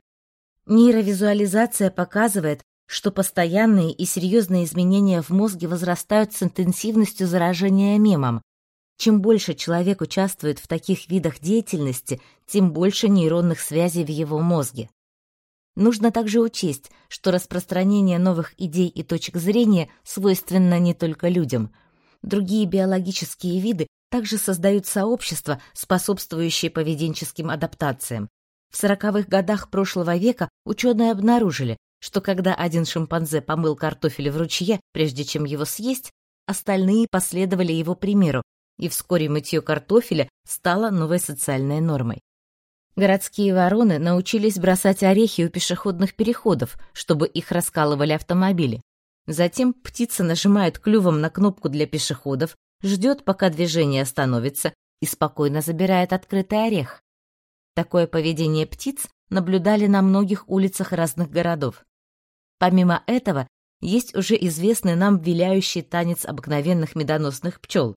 Нейровизуализация показывает, что постоянные и серьезные изменения в мозге возрастают с интенсивностью заражения мемом. Чем больше человек участвует в таких видах деятельности, тем больше нейронных связей в его мозге. Нужно также учесть, что распространение новых идей и точек зрения свойственно не только людям. Другие биологические виды также создают сообщества, способствующие поведенческим адаптациям. В сороковых годах прошлого века ученые обнаружили, что когда один шимпанзе помыл картофель в ручье, прежде чем его съесть, остальные последовали его примеру, и вскоре мытье картофеля стало новой социальной нормой. Городские вороны научились бросать орехи у пешеходных переходов, чтобы их раскалывали автомобили. Затем птица нажимает клювом на кнопку для пешеходов, ждет, пока движение остановится, и спокойно забирает открытый орех. Такое поведение птиц наблюдали на многих улицах разных городов. Помимо этого, есть уже известный нам виляющий танец обыкновенных медоносных пчел,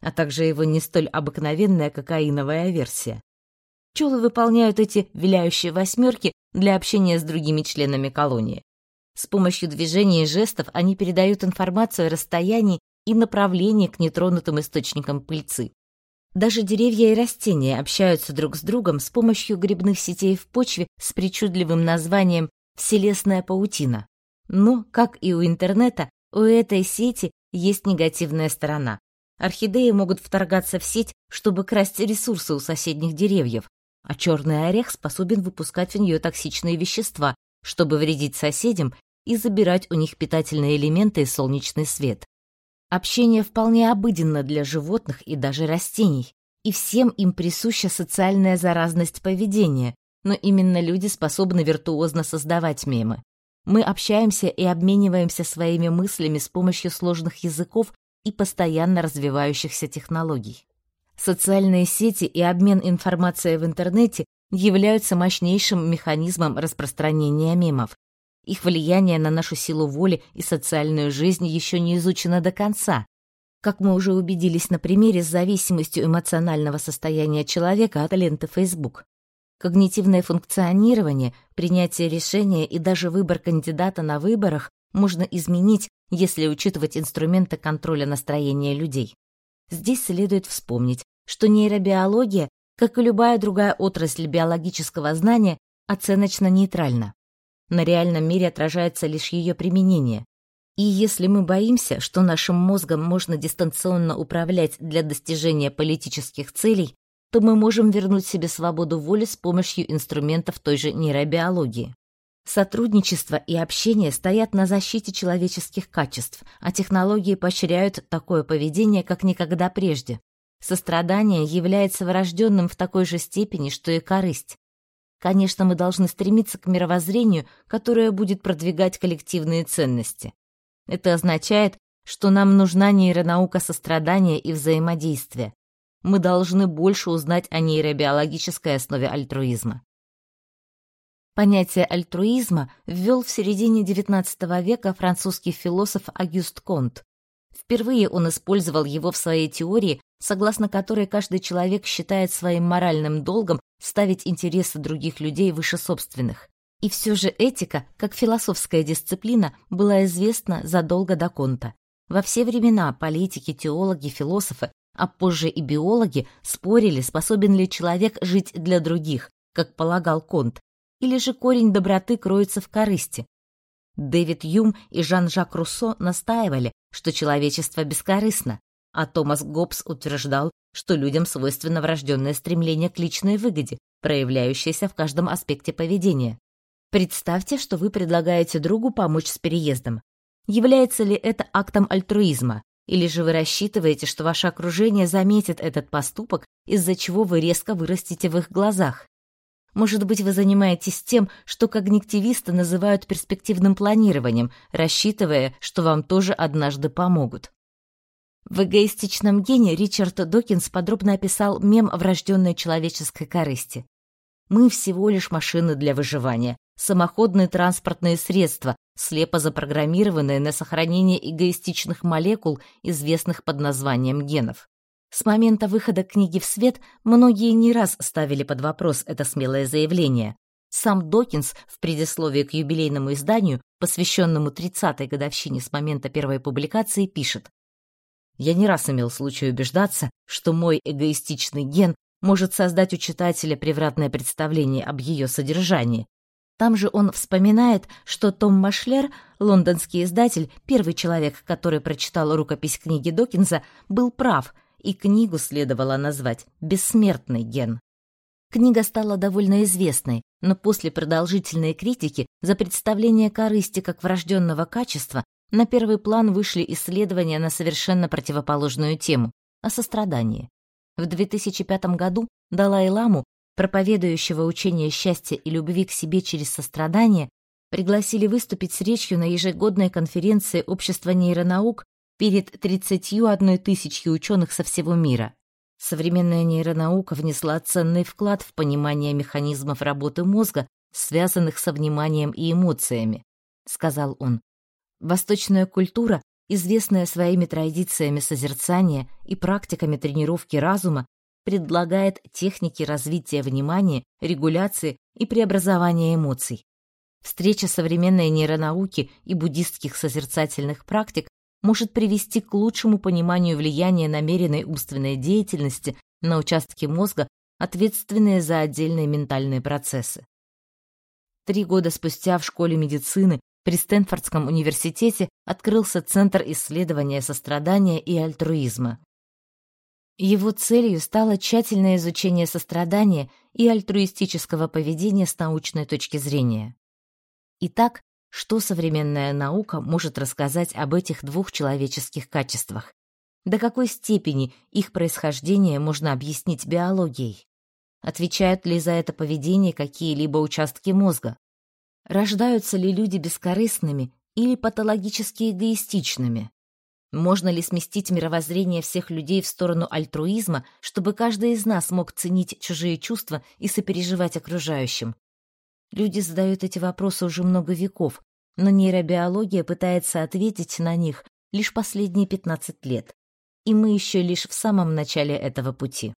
а также его не столь обыкновенная кокаиновая версия. Пчелы выполняют эти виляющие восьмерки для общения с другими членами колонии. С помощью движений и жестов они передают информацию о расстоянии и направлении к нетронутым источникам пыльцы. Даже деревья и растения общаются друг с другом с помощью грибных сетей в почве с причудливым названием «вселесная паутина». Но, как и у интернета, у этой сети есть негативная сторона. Орхидеи могут вторгаться в сеть, чтобы красть ресурсы у соседних деревьев, а черный орех способен выпускать в нее токсичные вещества, чтобы вредить соседям и забирать у них питательные элементы и солнечный свет. Общение вполне обыденно для животных и даже растений, и всем им присуща социальная заразность поведения, но именно люди способны виртуозно создавать мемы. Мы общаемся и обмениваемся своими мыслями с помощью сложных языков и постоянно развивающихся технологий. Социальные сети и обмен информацией в интернете являются мощнейшим механизмом распространения мемов, их влияние на нашу силу воли и социальную жизнь еще не изучено до конца. Как мы уже убедились на примере с зависимостью эмоционального состояния человека от ленты Facebook. Когнитивное функционирование, принятие решения и даже выбор кандидата на выборах можно изменить, если учитывать инструменты контроля настроения людей. Здесь следует вспомнить, что нейробиология, как и любая другая отрасль биологического знания, оценочно нейтральна на реальном мире отражается лишь ее применение. И если мы боимся, что нашим мозгом можно дистанционно управлять для достижения политических целей, то мы можем вернуть себе свободу воли с помощью инструментов той же нейробиологии. Сотрудничество и общение стоят на защите человеческих качеств, а технологии поощряют такое поведение, как никогда прежде. Сострадание является врожденным в такой же степени, что и корысть. Конечно, мы должны стремиться к мировоззрению, которое будет продвигать коллективные ценности. Это означает, что нам нужна нейронаука сострадания и взаимодействия. Мы должны больше узнать о нейробиологической основе альтруизма. Понятие альтруизма ввел в середине XIX века французский философ Агюст Конт. Впервые он использовал его в своей теории, согласно которой каждый человек считает своим моральным долгом ставить интересы других людей выше собственных. И все же этика, как философская дисциплина, была известна задолго до Конта. Во все времена политики, теологи, философы, а позже и биологи спорили, способен ли человек жить для других, как полагал Конт, или же корень доброты кроется в корысти. Дэвид Юм и Жан-Жак Руссо настаивали, что человечество бескорыстно, а Томас Гоббс утверждал, что людям свойственно врожденное стремление к личной выгоде, проявляющееся в каждом аспекте поведения. Представьте, что вы предлагаете другу помочь с переездом. Является ли это актом альтруизма? Или же вы рассчитываете, что ваше окружение заметит этот поступок, из-за чего вы резко вырастете в их глазах? Может быть, вы занимаетесь тем, что когнитивисты называют перспективным планированием, рассчитывая, что вам тоже однажды помогут. В эгоистичном гене Ричард Докинс подробно описал мем врожденной человеческой корысти. Мы всего лишь машины для выживания, самоходные транспортные средства, слепо запрограммированные на сохранение эгоистичных молекул, известных под названием генов. С момента выхода книги в свет многие не раз ставили под вопрос это смелое заявление. Сам Докинс в предисловии к юбилейному изданию, посвященному 30-й годовщине с момента первой публикации, пишет «Я не раз имел случай убеждаться, что мой эгоистичный ген может создать у читателя превратное представление об ее содержании. Там же он вспоминает, что Том Машлер, лондонский издатель, первый человек, который прочитал рукопись книги Докинза, был прав — и книгу следовало назвать «Бессмертный ген». Книга стала довольно известной, но после продолжительной критики за представление корысти как врожденного качества на первый план вышли исследования на совершенно противоположную тему — о сострадании. В 2005 году Далай-ламу, проповедующего учение счастья и любви к себе через сострадание, пригласили выступить с речью на ежегодной конференции Общества нейронаук перед 31 тысячей ученых со всего мира. Современная нейронаука внесла ценный вклад в понимание механизмов работы мозга, связанных со вниманием и эмоциями, сказал он. Восточная культура, известная своими традициями созерцания и практиками тренировки разума, предлагает техники развития внимания, регуляции и преобразования эмоций. Встреча современной нейронауки и буддистских созерцательных практик может привести к лучшему пониманию влияния намеренной умственной деятельности на участки мозга, ответственные за отдельные ментальные процессы. Три года спустя в школе медицины при Стэнфордском университете открылся Центр исследования сострадания и альтруизма. Его целью стало тщательное изучение сострадания и альтруистического поведения с научной точки зрения. Итак, что современная наука может рассказать об этих двух человеческих качествах? До какой степени их происхождение можно объяснить биологией? Отвечают ли за это поведение какие-либо участки мозга? Рождаются ли люди бескорыстными или патологически эгоистичными? Можно ли сместить мировоззрение всех людей в сторону альтруизма, чтобы каждый из нас мог ценить чужие чувства и сопереживать окружающим? Люди задают эти вопросы уже много веков, но нейробиология пытается ответить на них лишь последние 15 лет. И мы еще лишь в самом начале этого пути.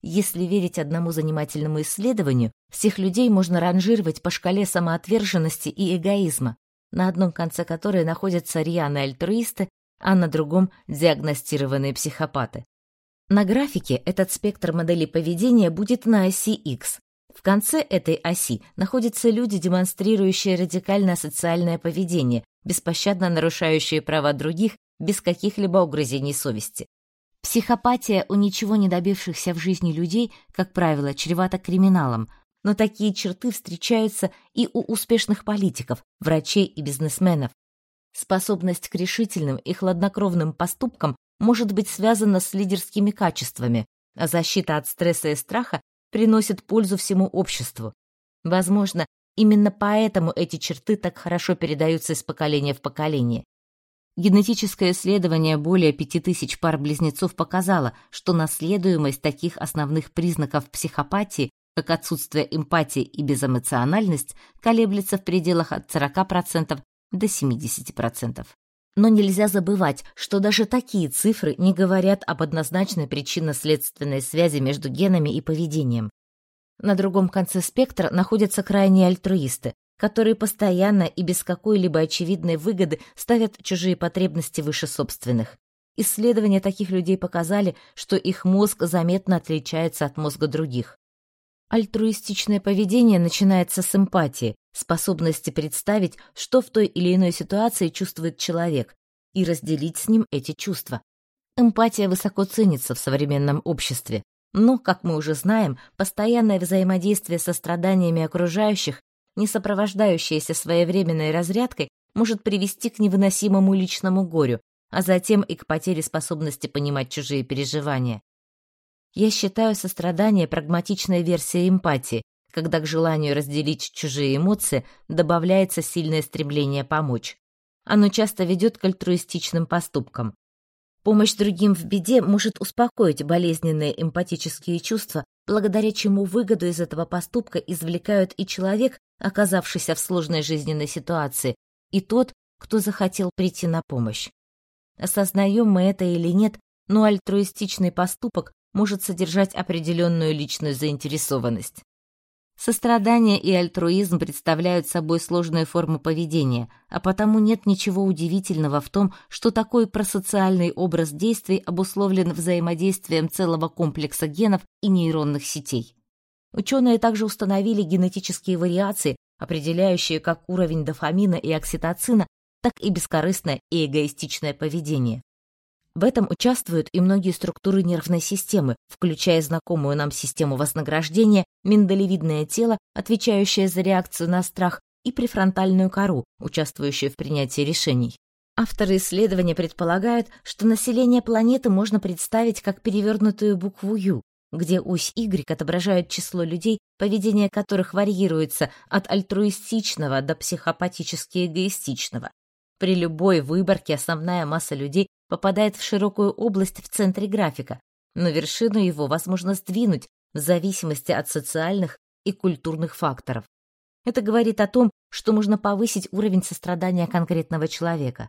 Если верить одному занимательному исследованию, всех людей можно ранжировать по шкале самоотверженности и эгоизма, на одном конце которой находятся рьяные альтруисты, а на другом — диагностированные психопаты. На графике этот спектр моделей поведения будет на оси X, в конце этой оси находятся люди, демонстрирующие радикальное социальное поведение, беспощадно нарушающие права других без каких-либо угрызений совести. Психопатия у ничего не добившихся в жизни людей, как правило, чревата криминалом, но такие черты встречаются и у успешных политиков, врачей и бизнесменов. Способность к решительным и хладнокровным поступкам может быть связана с лидерскими качествами, а защита от стресса и страха приносит пользу всему обществу. Возможно, именно поэтому эти черты так хорошо передаются из поколения в поколение. Генетическое исследование более 5000 пар близнецов показало, что наследуемость таких основных признаков психопатии, как отсутствие эмпатии и безэмоциональность, колеблется в пределах от 40% до 70%. Но нельзя забывать, что даже такие цифры не говорят об однозначной причинно-следственной связи между генами и поведением. На другом конце спектра находятся крайние альтруисты, которые постоянно и без какой-либо очевидной выгоды ставят чужие потребности выше собственных. Исследования таких людей показали, что их мозг заметно отличается от мозга других. Альтруистичное поведение начинается с эмпатии, способности представить, что в той или иной ситуации чувствует человек, и разделить с ним эти чувства. Эмпатия высоко ценится в современном обществе, но, как мы уже знаем, постоянное взаимодействие со страданиями окружающих, не сопровождающееся своевременной разрядкой, может привести к невыносимому личному горю, а затем и к потере способности понимать чужие переживания. Я считаю сострадание прагматичной версией эмпатии, когда к желанию разделить чужие эмоции добавляется сильное стремление помочь. Оно часто ведет к альтруистичным поступкам. Помощь другим в беде может успокоить болезненные эмпатические чувства, благодаря чему выгоду из этого поступка извлекают и человек, оказавшийся в сложной жизненной ситуации, и тот, кто захотел прийти на помощь. Осознаем мы это или нет, но альтруистичный поступок может содержать определенную личную заинтересованность. Сострадание и альтруизм представляют собой сложные формы поведения, а потому нет ничего удивительного в том, что такой просоциальный образ действий обусловлен взаимодействием целого комплекса генов и нейронных сетей. Ученые также установили генетические вариации, определяющие как уровень дофамина и окситоцина, так и бескорыстное и эгоистичное поведение. В этом участвуют и многие структуры нервной системы, включая знакомую нам систему вознаграждения, миндалевидное тело, отвечающее за реакцию на страх, и префронтальную кору, участвующую в принятии решений. Авторы исследования предполагают, что население планеты можно представить как перевернутую букву «Ю», где ось Y отображает число людей, поведение которых варьируется от альтруистичного до психопатически эгоистичного. При любой выборке основная масса людей попадает в широкую область в центре графика, но вершину его возможно сдвинуть в зависимости от социальных и культурных факторов. Это говорит о том, что можно повысить уровень сострадания конкретного человека.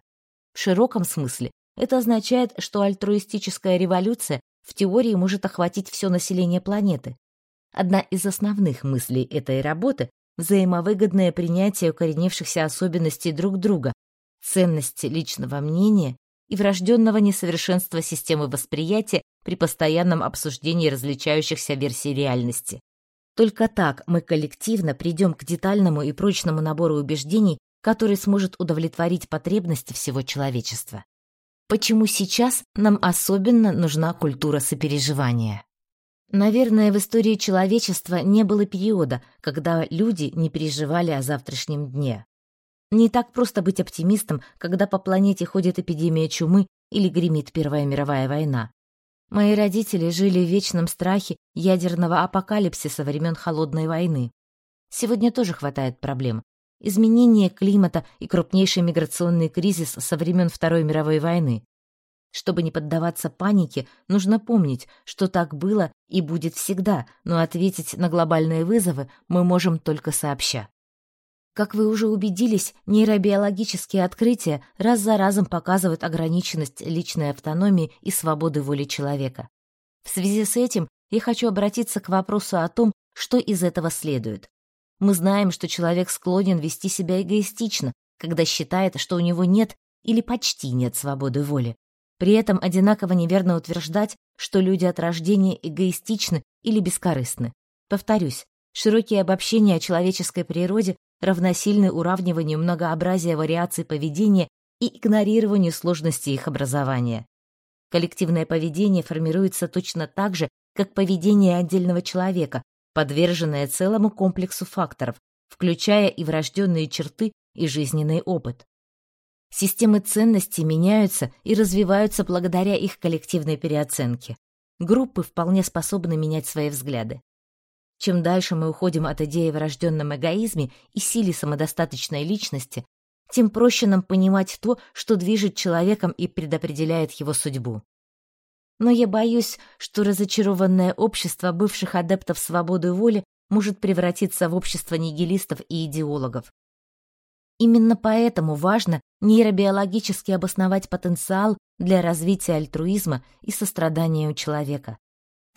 В широком смысле это означает, что альтруистическая революция в теории может охватить все население планеты. Одна из основных мыслей этой работы – взаимовыгодное принятие укоренившихся особенностей друг друга, ценности личного мнения и врожденного несовершенства системы восприятия при постоянном обсуждении различающихся версий реальности. Только так мы коллективно придем к детальному и прочному набору убеждений, который сможет удовлетворить потребности всего человечества. Почему сейчас нам особенно нужна культура сопереживания? Наверное, в истории человечества не было периода, когда люди не переживали о завтрашнем дне. Не так просто быть оптимистом, когда по планете ходит эпидемия чумы или гремит Первая мировая война. Мои родители жили в вечном страхе ядерного апокалипсиса времен Холодной войны. Сегодня тоже хватает проблем. Изменение климата и крупнейший миграционный кризис со времен Второй мировой войны. Чтобы не поддаваться панике, нужно помнить, что так было и будет всегда, но ответить на глобальные вызовы мы можем только сообща. Как вы уже убедились, нейробиологические открытия раз за разом показывают ограниченность личной автономии и свободы воли человека. В связи с этим я хочу обратиться к вопросу о том, что из этого следует. Мы знаем, что человек склонен вести себя эгоистично, когда считает, что у него нет или почти нет свободы воли. При этом одинаково неверно утверждать, что люди от рождения эгоистичны или бескорыстны. Повторюсь, широкие обобщения о человеческой природе равносильны уравниванию многообразия вариаций поведения и игнорированию сложности их образования. Коллективное поведение формируется точно так же, как поведение отдельного человека, подверженное целому комплексу факторов, включая и врожденные черты и жизненный опыт. Системы ценностей меняются и развиваются благодаря их коллективной переоценке. Группы вполне способны менять свои взгляды. Чем дальше мы уходим от идеи врожденном эгоизме и силе самодостаточной личности, тем проще нам понимать то, что движет человеком и предопределяет его судьбу. Но я боюсь, что разочарованное общество бывших адептов свободы воли может превратиться в общество нигилистов и идеологов. Именно поэтому важно нейробиологически обосновать потенциал для развития альтруизма и сострадания у человека.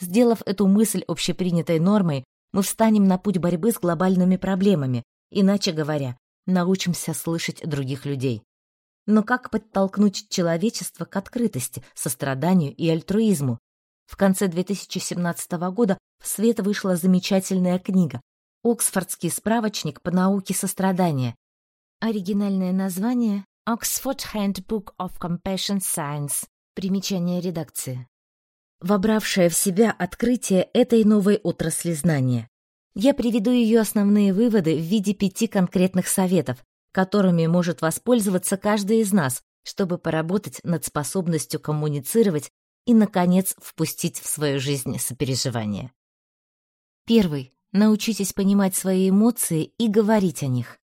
Сделав эту мысль общепринятой нормой, мы встанем на путь борьбы с глобальными проблемами, иначе говоря, научимся слышать других людей. Но как подтолкнуть человечество к открытости, состраданию и альтруизму? В конце 2017 года в свет вышла замечательная книга «Оксфордский справочник по науке сострадания». Оригинальное название «Oxford Handbook of Compassion Science». Примечание редакции. Вобравшая в себя открытие этой новой отрасли знания. Я приведу ее основные выводы в виде пяти конкретных советов, которыми может воспользоваться каждый из нас, чтобы поработать над способностью коммуницировать и, наконец, впустить в свою жизнь сопереживание. Первый. Научитесь понимать свои эмоции и говорить о них.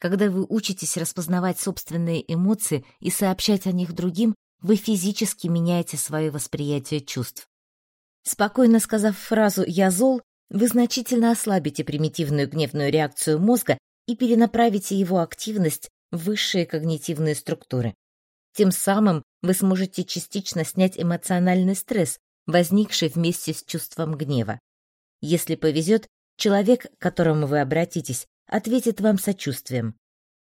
Когда вы учитесь распознавать собственные эмоции и сообщать о них другим, вы физически меняете свое восприятие чувств. Спокойно сказав фразу «я зол», вы значительно ослабите примитивную гневную реакцию мозга и перенаправите его активность в высшие когнитивные структуры. Тем самым вы сможете частично снять эмоциональный стресс, возникший вместе с чувством гнева. Если повезет, человек, к которому вы обратитесь, ответит вам сочувствием.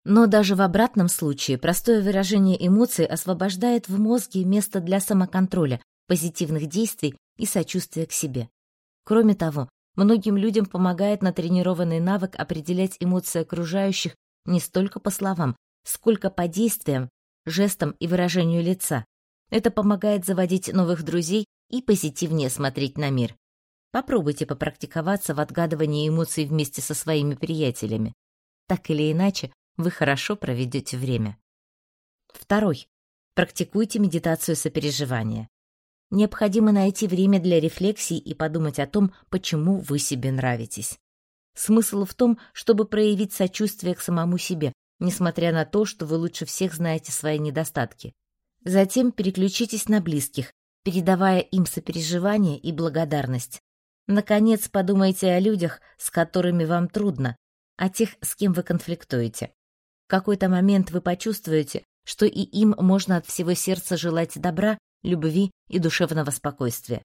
Но даже в обратном случае простое выражение эмоций освобождает в мозге место для самоконтроля, позитивных действий и сочувствия к себе. Кроме того, многим людям помогает натренированный навык определять эмоции окружающих не столько по словам, сколько по действиям, жестам и выражению лица. Это помогает заводить новых друзей и позитивнее смотреть на мир. Попробуйте попрактиковаться в отгадывании эмоций вместе со своими приятелями. Так или иначе, вы хорошо проведете время. Второй. Практикуйте медитацию сопереживания. Необходимо найти время для рефлексии и подумать о том, почему вы себе нравитесь. Смысл в том, чтобы проявить сочувствие к самому себе, несмотря на то, что вы лучше всех знаете свои недостатки. Затем переключитесь на близких, передавая им сопереживание и благодарность. Наконец, подумайте о людях, с которыми вам трудно, о тех, с кем вы конфликтуете. Какой-то момент вы почувствуете, что и им можно от всего сердца желать добра, любви и душевного спокойствия.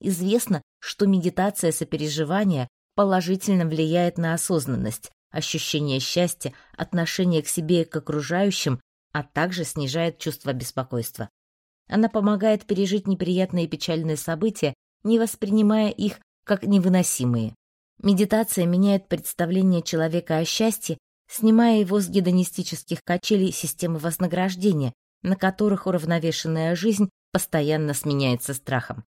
Известно, что медитация сопереживания положительно влияет на осознанность, ощущение счастья, отношение к себе и к окружающим, а также снижает чувство беспокойства. Она помогает пережить неприятные и печальные события, не воспринимая их как невыносимые. Медитация меняет представление человека о счастье, снимая его с гедонистических качелей системы вознаграждения, на которых уравновешенная жизнь постоянно сменяется страхом.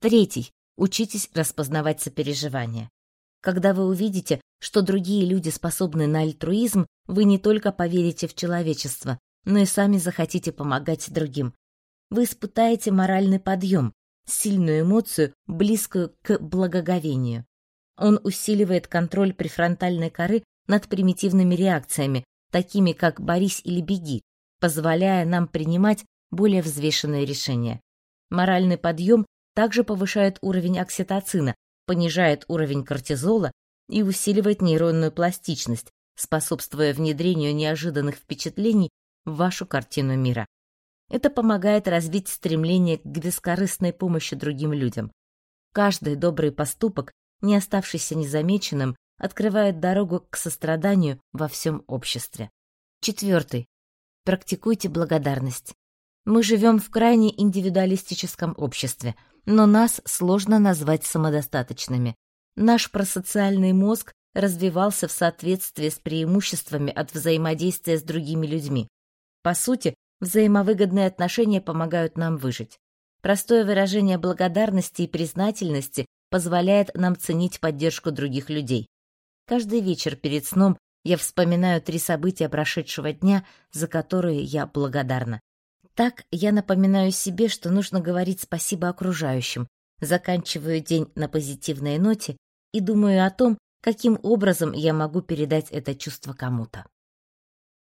Третий. Учитесь распознавать сопереживание. Когда вы увидите, что другие люди способны на альтруизм, вы не только поверите в человечество, но и сами захотите помогать другим. Вы испытаете моральный подъем, сильную эмоцию, близкую к благоговению. Он усиливает контроль префронтальной коры над примитивными реакциями, такими как «борись или беги», позволяя нам принимать более взвешенные решения. Моральный подъем также повышает уровень окситоцина, понижает уровень кортизола и усиливает нейронную пластичность, способствуя внедрению неожиданных впечатлений в вашу картину мира. Это помогает развить стремление к бескорыстной помощи другим людям. Каждый добрый поступок, не оставшийся незамеченным, открывает дорогу к состраданию во всем обществе. Четвертый. Практикуйте благодарность. Мы живем в крайне индивидуалистическом обществе, но нас сложно назвать самодостаточными. Наш просоциальный мозг развивался в соответствии с преимуществами от взаимодействия с другими людьми. По сути, Взаимовыгодные отношения помогают нам выжить. Простое выражение благодарности и признательности позволяет нам ценить поддержку других людей. Каждый вечер перед сном я вспоминаю три события прошедшего дня, за которые я благодарна. Так я напоминаю себе, что нужно говорить спасибо окружающим, заканчиваю день на позитивной ноте и думаю о том, каким образом я могу передать это чувство кому-то.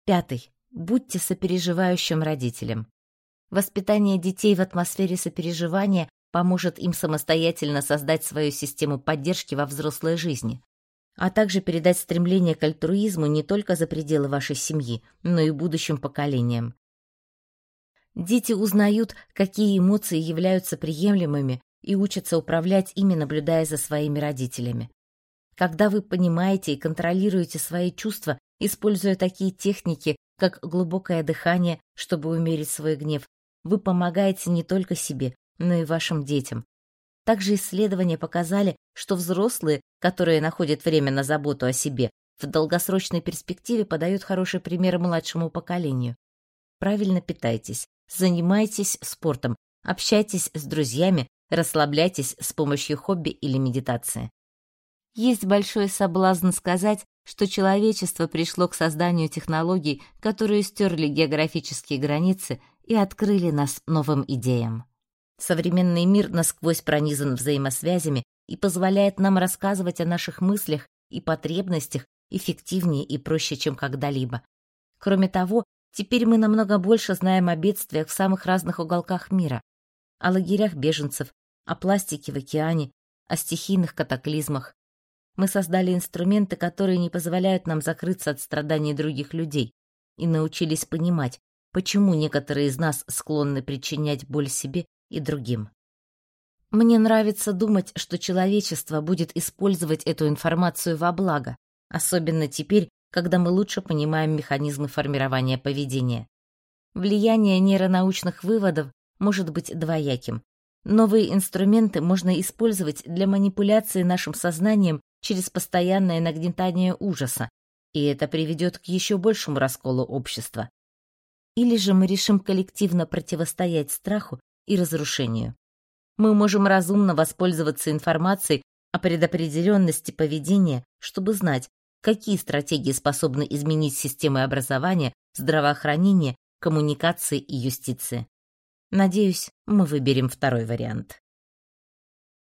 Пятый. Будьте сопереживающим родителем. Воспитание детей в атмосфере сопереживания поможет им самостоятельно создать свою систему поддержки во взрослой жизни, а также передать стремление к альтруизму не только за пределы вашей семьи, но и будущим поколениям. Дети узнают, какие эмоции являются приемлемыми и учатся управлять ими, наблюдая за своими родителями. Когда вы понимаете и контролируете свои чувства, используя такие техники, как глубокое дыхание, чтобы умерить свой гнев, вы помогаете не только себе, но и вашим детям. Также исследования показали, что взрослые, которые находят время на заботу о себе, в долгосрочной перспективе подают хороший пример младшему поколению. Правильно питайтесь, занимайтесь спортом, общайтесь с друзьями, расслабляйтесь с помощью хобби или медитации. Есть большой соблазн сказать, что человечество пришло к созданию технологий, которые стерли географические границы и открыли нас новым идеям. Современный мир насквозь пронизан взаимосвязями и позволяет нам рассказывать о наших мыслях и потребностях эффективнее и проще, чем когда-либо. Кроме того, теперь мы намного больше знаем о бедствиях в самых разных уголках мира, о лагерях беженцев, о пластике в океане, о стихийных катаклизмах. Мы создали инструменты, которые не позволяют нам закрыться от страданий других людей, и научились понимать, почему некоторые из нас склонны причинять боль себе и другим. Мне нравится думать, что человечество будет использовать эту информацию во благо, особенно теперь, когда мы лучше понимаем механизмы формирования поведения. Влияние нейронаучных выводов может быть двояким. Новые инструменты можно использовать для манипуляции нашим сознанием через постоянное нагнетание ужаса, и это приведет к еще большему расколу общества. Или же мы решим коллективно противостоять страху и разрушению. Мы можем разумно воспользоваться информацией о предопределенности поведения, чтобы знать, какие стратегии способны изменить системы образования, здравоохранения, коммуникации и юстиции. Надеюсь, мы выберем второй вариант.